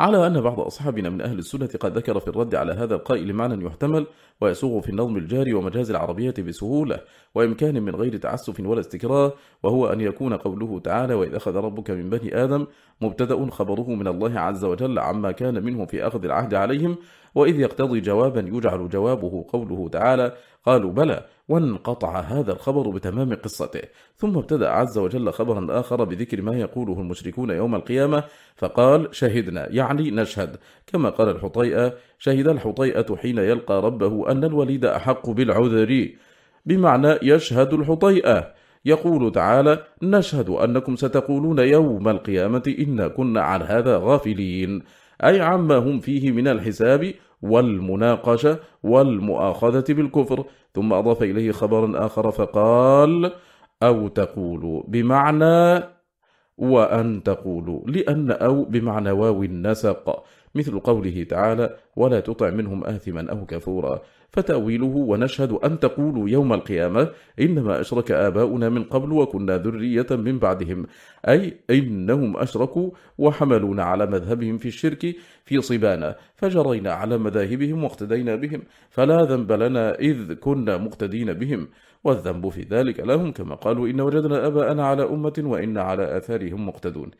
على أن بعض أصحابنا من أهل السنة قد ذكر في الرد على هذا القائل معنى يحتمل ويسوغ في النظم الجاري ومجاز العربية بسهولة وإمكان من غير تعسف ولا استكراه وهو أن يكون قوله تعالى وإذ أخذ ربك من بني آدم مبتدأ خبره من الله عز وجل عما كان منه في أخذ العهد عليهم وإذ يقتضي جوابا يجعل جوابه قوله تعالى قالوا بلى وانقطع هذا الخبر بتمام قصته. ثم ابتدأ عز وجل خبرا آخر بذكر ما يقوله المشركون يوم القيامة فقال شهدنا يعني نشهد. كما قال الحطيئة شهد الحطيئة حين يلقى ربه أن الوليد أحق بالعذر. بمعنى يشهد الحطيئة. يقول تعالى نشهد أنكم ستقولون يوم القيامة إنا كنا عن هذا غافلين. أي عما هم فيه من الحساب والمناقشة والمؤاخذة بالكفر. ثم أضاف إليه خبرا آخر فقال أو تقول بمعنى وأن تقول لأن أو بمعنى واو النسق مثل قوله تعالى ولا تطع منهم آثما أو كفورا. فتأويله ونشهد أن تقولوا يوم القيامة إنما أشرك آباؤنا من قبل وكنا ذرية من بعدهم. أي إنهم أشركوا وحملون على مذهبهم في الشرك في صبانا فجرينا على مذاهبهم واقتدينا بهم. فلا ذنب لنا إذ كنا مقتدين بهم. والذنب في ذلك لهم كما قالوا إن وجدنا أباءنا على أمة وإن على آثارهم مقتدون.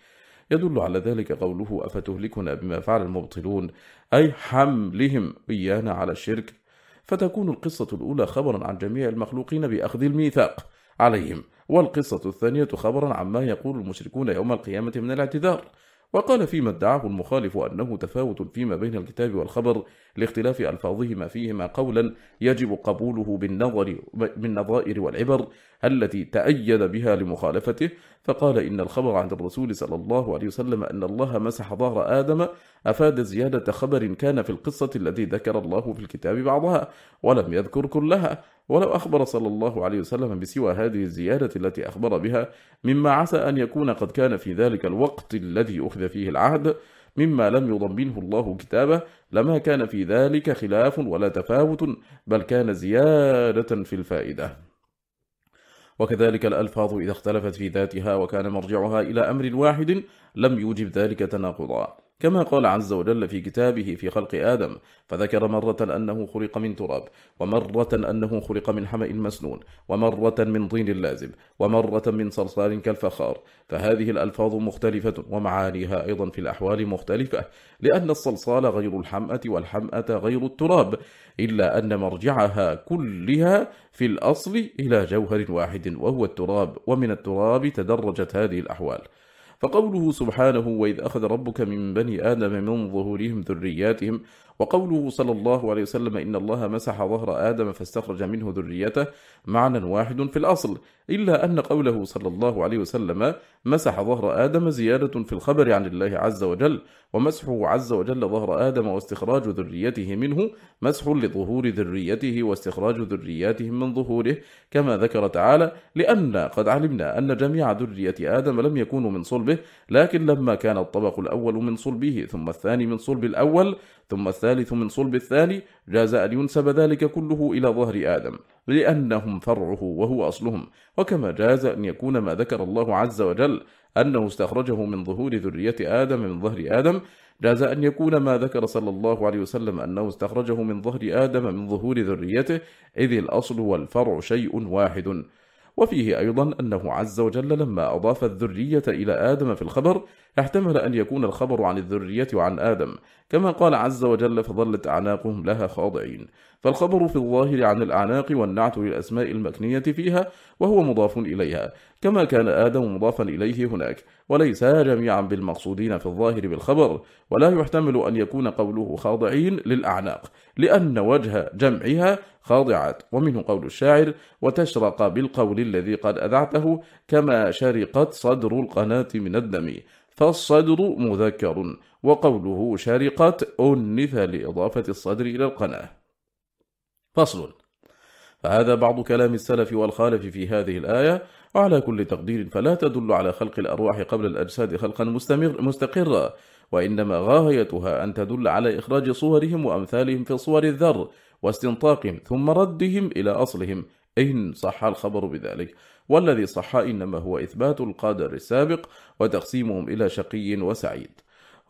يدل على ذلك قوله أفتهلكنا بما فعل المبطلون أي حملهم إيانا على الشرك. فتكون القصة الأولى خبرا عن جميع المخلوقين بأخذ الميثاق عليهم والقصة الثانية خبرا عما يقول المشركون يوم القيامة من الاعتذار. وقال فيما ادعاه المخالف أنه تفاوت فيما بين الكتاب والخبر لاختلاف ألفاظهما فيهما قولا يجب قبوله بالنظر بالنظائر والعبر التي تأيد بها لمخالفته فقال إن الخبر عند الرسول صلى الله عليه وسلم أن الله مسح ظهر آدم أفاد زيادة خبر كان في القصة التي ذكر الله في الكتاب بعضها ولم يذكر كلها. ولو أخبر صلى الله عليه وسلم بسوى هذه الزيادة التي أخبر بها مما عسى أن يكون قد كان في ذلك الوقت الذي أخذ فيه العهد مما لم يضمنه الله كتابه لما كان في ذلك خلاف ولا تفاوت بل كان زيادة في الفائدة. وكذلك الألفاظ إذا اختلفت في ذاتها وكان مرجعها إلى أمر واحد لم يوجب ذلك تناقضا. كما قال عز وجل في كتابه في خلق آدم فذكر مرة أنه خلق من تراب ومرة أنه خلق من حمأ مسنون ومرة من طين لازب ومرة من صلصال كالفخار. فهذه الألفاظ مختلفة ومعانيها أيضا في الأحوال مختلفة لأن الصلصال غير الحمأة والحمأة غير التراب إلا أن مرجعها كلها في الأصل إلى جوهر واحد وهو التراب ومن التراب تدرجت هذه الأحوال. فقوله سبحانه وإذ أخذ ربك من بني آدم من ظهورهم ذرياتهم وقوله صلى الله عليه وسلم إن الله مسح ظهر آدم فاستخرج منه ذريته معنى واحد في الأصل إلا أن قوله صلى الله عليه وسلم مسح ظهر آدم زيادة في الخبر عن الله عز وجل ومسحه عز وجل ظهر آدم واستخراج ذريته منه مسح لظهور ذريته واستخراج ذرياتهم من ظهوره كما ذكر تعالى لأن قد علمنا أن جميع ذرية آدم لم يكونوا من صلبه لكن لما كان الطبق الأول من صلبه ثم الثاني من صلب الأول ثم الثالث من صلب الثاني جاز أن ينسب ذلك كله إلى ظهر آدم لأنهم فرعه وهو أصلهم. وكما جاز أن يكون ما ذكر الله عز وجل أنه استخرجه من ظهور ذرية آدم من ظهر آدم جاز أن يكون ما ذكر صلى الله عليه وسلم أنه استخرجه من ظهر آدم من ظهور ذريته إذ الأصل والفرع شيء واحد. وفيه أيضا أنه عز وجل لما أضاف الذرية إلى آدم في الخبر احتمل أن يكون الخبر عن الذرية وعن آدم كما قال عز وجل فظلت أعناقهم لها خاضعين. فالخبر في الظاهر عن الأعناق والنعت للأسماء المكنية فيها وهو مضاف إليها كما كان آدم مضافا إليه هناك وليس جميعا بالمقصودين في الظاهر بالخبر ولا يحتمل أن يكون قوله خاضعين للأعناق لأن وجه جمعها خاضعات ومنه قول الشاعر وتشرق بالقول الذي قد أذعته كما شرقت صدر القناة من الدم فالصدر مذكر وقوله شرقت أنث لإضافة الصدر إلى القناة. فصل. فهذا بعض كلام السلف والخالف في هذه الآية. وعلى كل تقدير فلا تدل على خلق الأرواح قبل الأجساد خلقا مستمر مستقرا. وإنما غايتها أن تدل على إخراج صورهم وأمثالهم في صور الذر واستنطاقهم ثم ردهم إلى أصلهم. إن صح الخبر بذلك. والذي صح إنما هو إثبات القادر السابق وتقسيمهم إلى شقي وسعيد.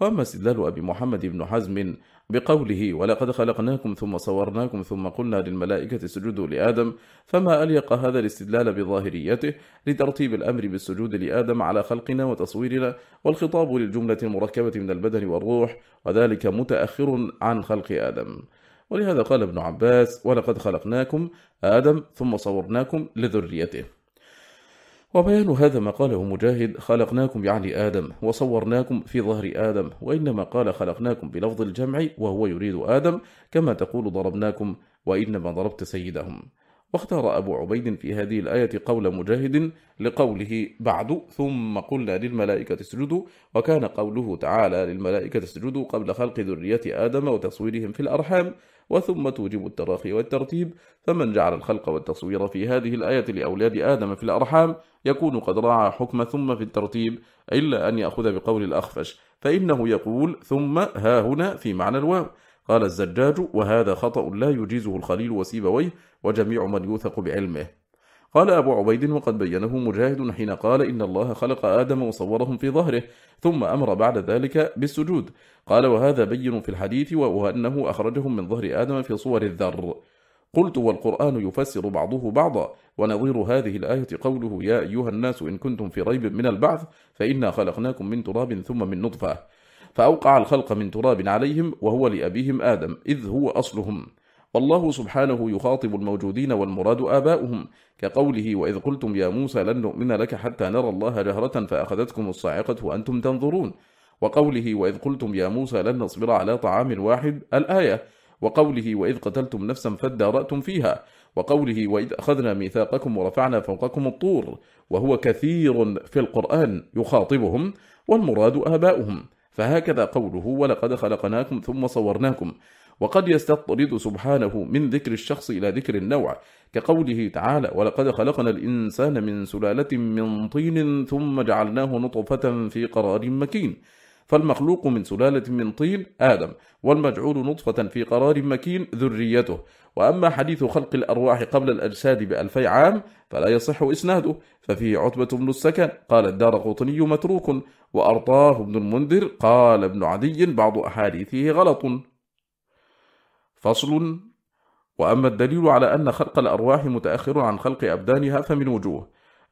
وأما استدلال أبي محمد بن حزم بقوله ولقد خلقناكم ثم صورناكم ثم قلنا للملائكة سجدوا لآدم فما أليق هذا الاستدلال بظاهريته لترتيب الأمر بالسجود لآدم على خلقنا وتصويرنا والخطاب للجملة المركبة من البدن والروح وذلك متأخر عن خلق آدم. ولهذا قال ابن عباس ولقد خلقناكم آدم ثم صورناكم لذريته. وبيان هذا ما قاله مجاهد خلقناكم يعني آدم وصورناكم في ظهر آدم وإنما قال خلقناكم بلفظ الجمع وهو يريد آدم كما تقول ضربناكم وإنما ضربت سيدهم واختار أبو عبيد في هذه الآية قول مجاهد لقوله بعد ثم قلنا للملائكة اسجدوا وكان قوله تعالى للملائكة اسجدوا قبل خلق ذرية آدم وتصويرهم في الأرحام وثم توجب التراخي والترتيب فمن جعل الخلق والتصوير في هذه الآية لأولاد آدم في الأرحام يكون قد راعى حكم ثم في الترتيب إلا أن يأخذ بقول الأخفش فإنه يقول ثم ها هنا في معنى الواو. قال الزجاج وهذا خطأ لا يجيزه الخليل وسيبويه وجميع من يوثق بعلمه. قال أبو عبيد وقد بينه مجاهد حين قال إن الله خلق آدم وصورهم في ظهره ثم أمر بعد ذلك بالسجود. قال وهذا بين في الحديث وأنه أخرجهم من ظهر آدم في صور الذر. قلت والقرآن يفسر بعضه بعضا ونظير هذه الآية قوله يا أيها الناس إن كنتم في ريب من البعث فإنا خلقناكم من تراب ثم من نطفة. فأوقع الخلق من تراب عليهم وهو لأبيهم آدم إذ هو أصلهم. والله سبحانه يخاطب الموجودين والمراد آباؤهم كقوله وإذ قلتم يا موسى لن نؤمن لك حتى نرى الله جهرة فأخذتكم الصاعقة وأنتم تنظرون. وقوله وإذ قلتم يا موسى لن نصبر على طعام واحد الآية. وقوله وإذ قتلتم نفسا فادارأتم فيها. وقوله وإذ أخذنا ميثاقكم ورفعنا فوقكم الطور. وهو كثير في القرآن يخاطبهم والمراد آباؤهم. فهكذا قوله ولقد خلقناكم ثم صورناكم. وقد يستطرد سبحانه من ذكر الشخص إلى ذكر النوع كقوله تعالى ولقد خلقنا الإنسان من سلالة من طين ثم جعلناه نطفة في قرار مكين. فالمخلوق من سلالة من طين آدم والمجعول نطفة في قرار مكين ذريته. وأما حديث خلق الأرواح قبل الأجساد بألفي عام فلا يصح إسناده. ففيه عتبة بن السكن قال الدار قوطني متروك وأرطاه بن المنذر قال ابن عدي بعض أحاديثه غلط. فصل. وأما الدليل على أن خلق الأرواح متأخر عن خلق أبدانها فمن وجوه.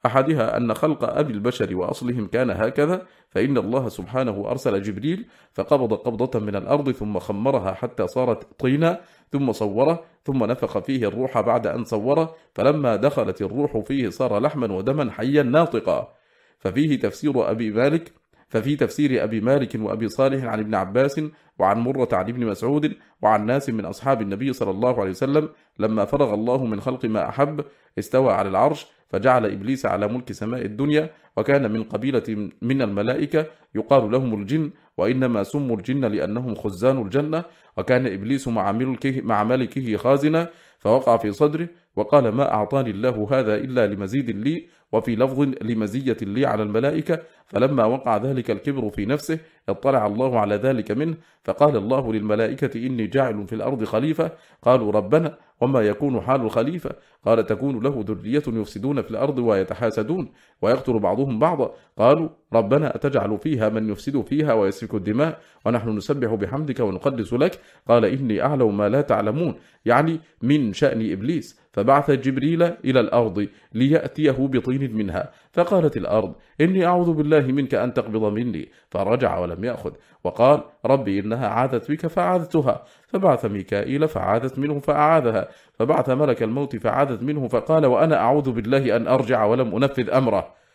أحدها أن خلق أبي البشر وأصلهم كان هكذا فإن الله سبحانه أرسل جبريل فقبض قبضة من الأرض ثم خمرها حتى صارت طينا ثم صوره ثم نفخ فيه الروح بعد أن صوره فلما دخلت الروح فيه صار لحما ودما حيا ناطقا. ففيه تفسير أبي مالك ففي تفسير أبي مالك وأبي صالح عن ابن عباس وعن مرة عن ابن مسعود وعن ناس من أصحاب النبي صلى الله عليه وسلم لما فرغ الله من خلق ما أحب استوى على العرش فجعل إبليس على ملك سماء الدنيا وكان من قبيلة من الملائكة يقال لهم الجن وإنما سموا الجن لأنهم خزان الجنة وكان إبليس مع ملكه, مع ملكه خازنا فوقع في صدره وقال ما أعطاني الله هذا إلا لمزيد لي وفي لفظ لمزية لي على الملائكة فلما وقع ذلك الكبر في نفسه اطلع الله على ذلك منه فقال الله للملائكة إني جاعل في الأرض خليفة قالوا ربنا وما يكون حال الخليفة؟ قال تكون له ذرية يفسدون في الأرض ويتحاسدون ويقتل بعضهم بعضا قالوا ربنا أتجعل فيها من يفسد فيها ويسفك الدماء؟ ونحن نسبح بحمدك ونقدس لك؟ قال إني أعلم ما لا تعلمون يعني من شأن إبليس. فبعث جبريل إلى الأرض ليأتيه بطين منها. فقالت الأرض إني أعوذ بالله منك أن تقبض مني. فرجع ولم يأخذ. وقال ربي إنها عادت بك فعادتها فبعث ميكائيل فعادت منه فأعادها. فبعث ملك الموت فعادت منه. فقال وأنا أعوذ بالله أن أرجع ولم أنفذ أمره.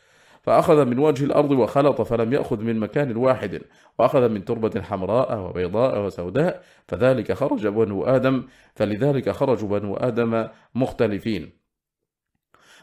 فأخذ من وجه الأرض وخلط فلم يأخذ من مكان واحد. وأخذ من تربة حمراء وبيضاء وسوداء فذلك خرج بنو آدم فلذلك خرج بنو آدم مختلفين.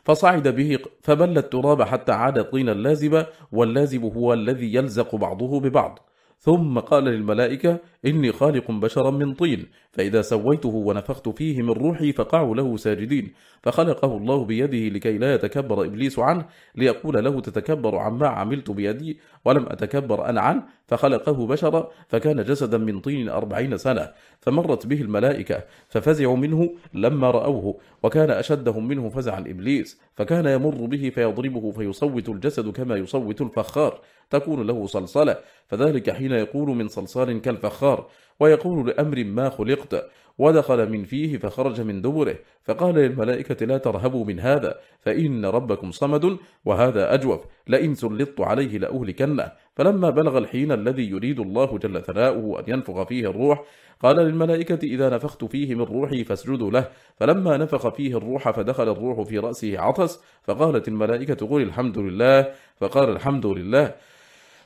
فصعد به فبل التراب حتى عاد الطين اللازب واللازب هو الذي يلزق بعضه ببعض. ثم قال للملائكة إني خالق بشرا من طين فإذا سويته ونفخت فيه من روحي فقعوا له ساجدين. فخلقه الله بيده لكي لا يتكبر إبليس عنه ليقول له تتكبر عما عملت بيدي ولم أتكبر أنا عنه؟ فخلقه بشرا فكان جسدا من طين أربعين سنة فمرت به الملائكة ففزعوا منه لما رأوه وكان أشدهم منه فزعا إبليس فكان يمر به فيضربه فيصوت الجسد كما يصوت الفخار تكون له صلصلة فذلك حين يقول من صلصال كالفخار ويقول لأمر ما خلقت ودخل من فيه فخرج من دبره فقال للملائكة لا ترهبوا من هذا فإن ربكم صمد وهذا أجوف لئن سلطت عليه لأهلكنه فلما بلغ الحين الذي يريد الله جل ثناؤه أن ينفخ فيه الروح قال للملائكة إذا نفخت فيه من روحي فاسجدوا له. فلما نفخ فيه الروح فدخل الروح في رأسه عطس فقالت الملائكة قل الحمد لله. فقال الحمد لله.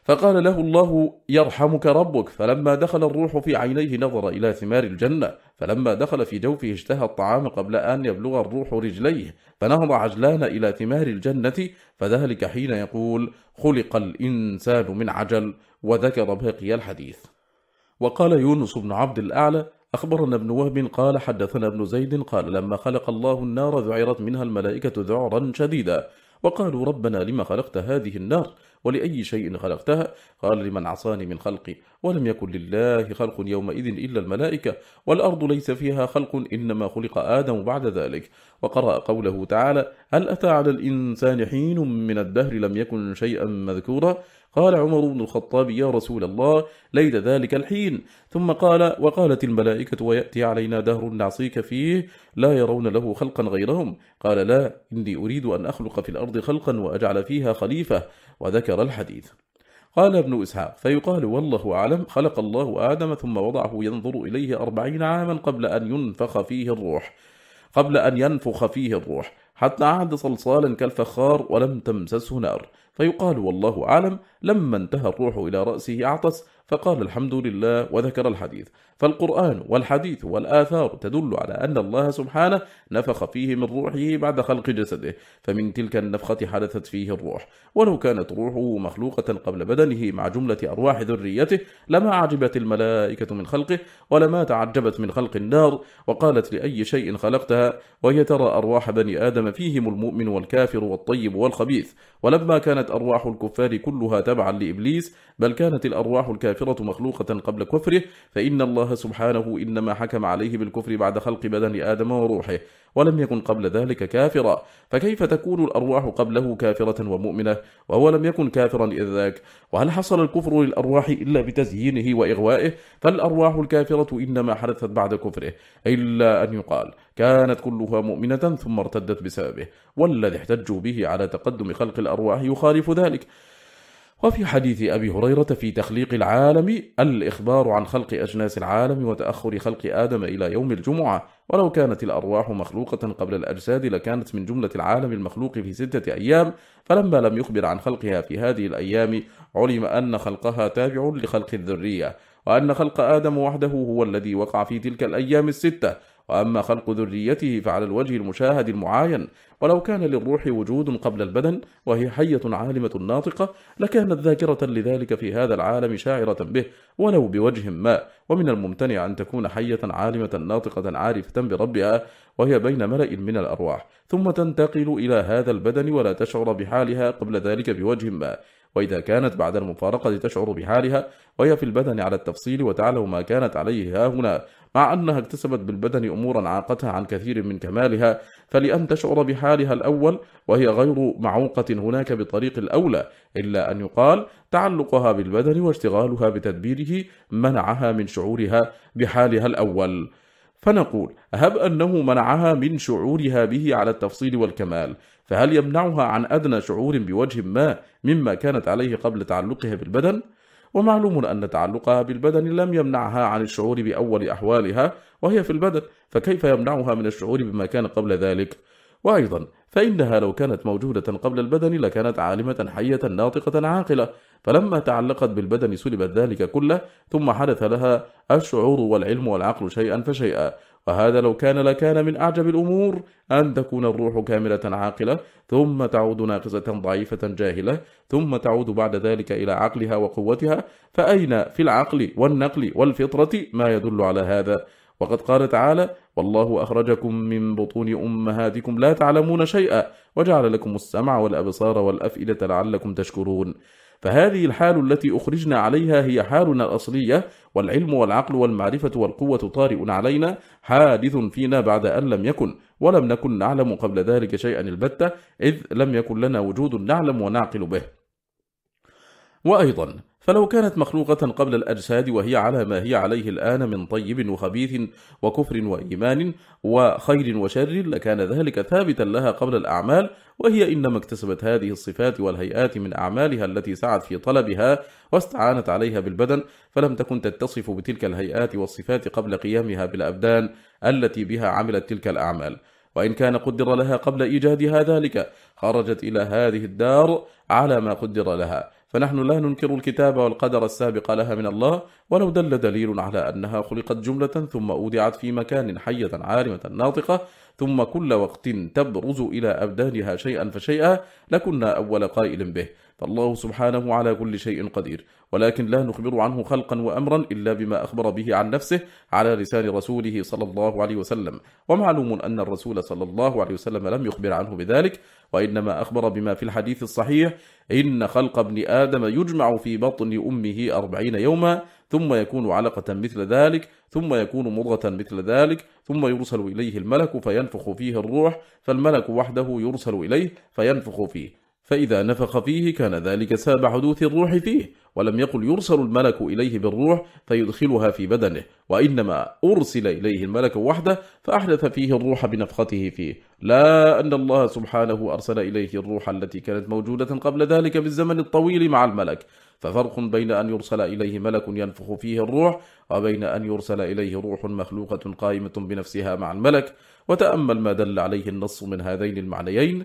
فقال له الله يرحمك ربك فلما دخل الروح في عينيه نظر إلى ثمار الجنة فلما دخل في جوفه اشتهى الطعام قبل أن يبلغ الروح رجليه فنهض عجلان إلى ثمار الجنة فذلك حين يقول خلق الإنسان من عجل وذكر باقي الحديث. وقال يونس بن عبد الأعلى أخبرنا ابن وهب قال حدثنا ابن زيد قال لما خلق الله النار ذعرت منها الملائكة ذعرا شديدا وقالوا ربنا لما خلقت هذه النار؟ ولأي شيء خلقتها قال لمن عصاني من خلقي ولم يكن لله خلق يومئذ إلا الملائكة والأرض ليس فيها خلق إنما خلق آدم بعد ذلك. وقرأ قوله تعالى هل أتى على الإنسان حين من الدهر لم يكن شيئا مذكورا؟ قال عمر بن الخطاب يا رسول الله ليد ذلك الحين. ثم قال وقالت الملائكة ويأتي علينا دهر نعصيك فيه لا يرون له خلقا غيرهم. قال لا إني أريد أن أخلق في الأرض خلقا وأجعل فيها خليفة. وذكر الحديث. قال ابن إسحاق فيقال والله أعلم خلق الله آدم ثم وضعه ينظر إليه أربعين عاما قبل أن ينفخ فيه الروح قبل أن ينفخ فيه الروح حتى عاد صلصالا كالفخار ولم تمسسه نار. فيقال والله أعلم لما انتهى الروح إلى رأسه عطس فقال الحمد لله وذكر الحديث. فالقرآن والحديث والآثار تدل على أن الله سبحانه نفخ فيه من روحه بعد خلق جسده فمن تلك النفخة حدثت فيه الروح. ولو كانت روحه مخلوقة قبل بدنه مع جملة أرواح ذريته لما عجبت الملائكة من خلقه ولما تعجبت من خلق النار وقالت لأي شيء خلقتها وهي ترى أرواح بني آدم فيهم المؤمن والكافر والطيب والخبيث. ولما كانت أرواح الكفار كلها تبعا لإبليس بل كانت الأرواح الكافرة الآخرة مخلوقة قبل كفره فإن الله سبحانه إنما حكم عليه بالكفر بعد خلق بدن آدم وروحه ولم يكن قبل ذلك كافرا. فكيف تكون الأرواح قبله كافرة ومؤمنة وهو لم يكن كافرا إذ ذاك؟ وهل حصل الكفر للأرواح إلا بتزيينه وإغوائه؟ فالأرواح الكافرة إنما حدثت بعد كفره إلا أن يقال كانت كلها مؤمنة ثم ارتدت بسببه والذي احتجوا به على تقدم خلق الأرواح يخالف ذلك. وفي حديث أبي هريرة في تخليق العالم الإخبار عن خلق أجناس العالم وتأخر خلق آدم إلى يوم الجمعة. ولو كانت الأرواح مخلوقة قبل الأجساد لكانت من جملة العالم المخلوق في ستة أيام. فلما لم يخبر عن خلقها في هذه الأيام علم أن خلقها تابع لخلق الذرية وأن خلق آدم وحده هو الذي وقع في تلك الأيام الستة. وأما خلق ذريته فعلى الوجه المشاهد المعاين ولو كان للروح وجود قبل البدن وهي حية عالمة ناطقة لكانت ذاكرة لذلك في هذا العالم شاعرة به ولو بوجه ما. ومن الممتنع أن تكون حية عالمة ناطقة عارفة بربها وهي بين ملئ من الأرواح. ثم تنتقل إلى هذا البدن ولا تشعر بحالها قبل ذلك بوجه ما. وإذا كانت بعد المفارقة تشعر بحالها وهي في البدن على التفصيل وتعلم ما كانت عليه هاهنا مع أنها اكتسبت بالبدن أمورا عاقتها عن كثير من كمالها فلأن تشعر بحالها الأول وهي غير معوقة هناك بطريق الأولى إلا أن يقال تعلقها بالبدن واشتغالها بتدبيره منعها من شعورها بحالها الأول فنقول هب أنه منعها من شعورها به على التفصيل والكمال فهل يمنعها عن أدنى شعور بوجه ما مما كانت عليه قبل تعلقها بالبدن؟ ومعلوم أن تعلقها بالبدن لم يمنعها عن الشعور بأول أحوالها وهي في البدن فكيف يمنعها من الشعور بما كان قبل ذلك؟ وأيضا فإنها لو كانت موجودة قبل البدن لكانت عالمة حية ناطقة عاقلة فلما تعلقت بالبدن سلبت ذلك كله ثم حدث لها الشعور والعلم والعقل شيئا فشيئا وهذا لو كان لكان من أعجب الأمور أن تكون الروح كاملة عاقلة ثم تعود ناقصة ضعيفة جاهلة ثم تعود بعد ذلك إلى عقلها وقوتها فأين في العقل والنقل والفطرة ما يدل على هذا؟ وقد قال تعالى والله أخرجكم من بطون أمهاتكم لا تعلمون شيئا وجعل لكم السمع والأبصار والأفئدة لعلكم تشكرون فهذه الحال التي أخرجنا عليها هي حالنا الأصلية والعلم والعقل والمعرفة والقوة طارئ علينا حادث فينا بعد أن لم يكن ولم نكن نعلم قبل ذلك شيئا البتة إذ لم يكن لنا وجود نعلم ونعقل به. وأيضا فلو كانت مخلوقة قبل الأجساد وهي على ما هي عليه الآن من طيب وخبيث وكفر وإيمان وخير وشر لكان ذلك ثابتا لها قبل الأعمال وهي إنما اكتسبت هذه الصفات والهيئات من أعمالها التي سعت في طلبها واستعانت عليها بالبدن فلم تكن تتصف بتلك الهيئات والصفات قبل قيامها بالأبدان التي بها عملت تلك الأعمال. وإن كان قدر لها قبل إيجادها ذلك خرجت إلى هذه الدار على ما قدر لها. فنحن لا ننكر الكتاب والقدر السابق لها من الله ولو دل دليل على أنها خلقت جملة ثم أودعت في مكان حية عارمة ناطقة ثم كل وقت تبرز إلى أبدانها شيئا فشيئا لكنا أول قائل به. فالله سبحانه على كل شيء قدير. ولكن لا نخبر عنه خلقا وأمرا إلا بما أخبر به عن نفسه على رسال رسوله صلى الله عليه وسلم. ومعلوم أن الرسول صلى الله عليه وسلم لم يخبر عنه بذلك وإنما أخبر بما في الحديث الصحيح إن خلق ابن آدم يجمع في بطن أمه أربعين يوما ثم يكون علقة مثل ذلك ثم يكون مضغة مثل ذلك ثم يرسل إليه الملك فينفخ فيه الروح فالملك وحده يرسل إليه فينفخ فيه. فإذا نفخ فيه كان ذلك سبب حدوث الروح فيه ولم يقل يرسل الملك إليه بالروح فيدخلها في بدنه وإنما أرسل إليه الملك وحده فأحدث فيه الروح بنفخته فيه لا أن الله سبحانه أرسل إليه الروح التي كانت موجودة قبل ذلك بالزمن الطويل مع الملك ففرق بين أن يرسل إليه ملك ينفخ فيه الروح وبين أن يرسل إليه روح مخلوقة قائمة بنفسها مع الملك وتأمل ما دل عليه النص من هذين المعنيين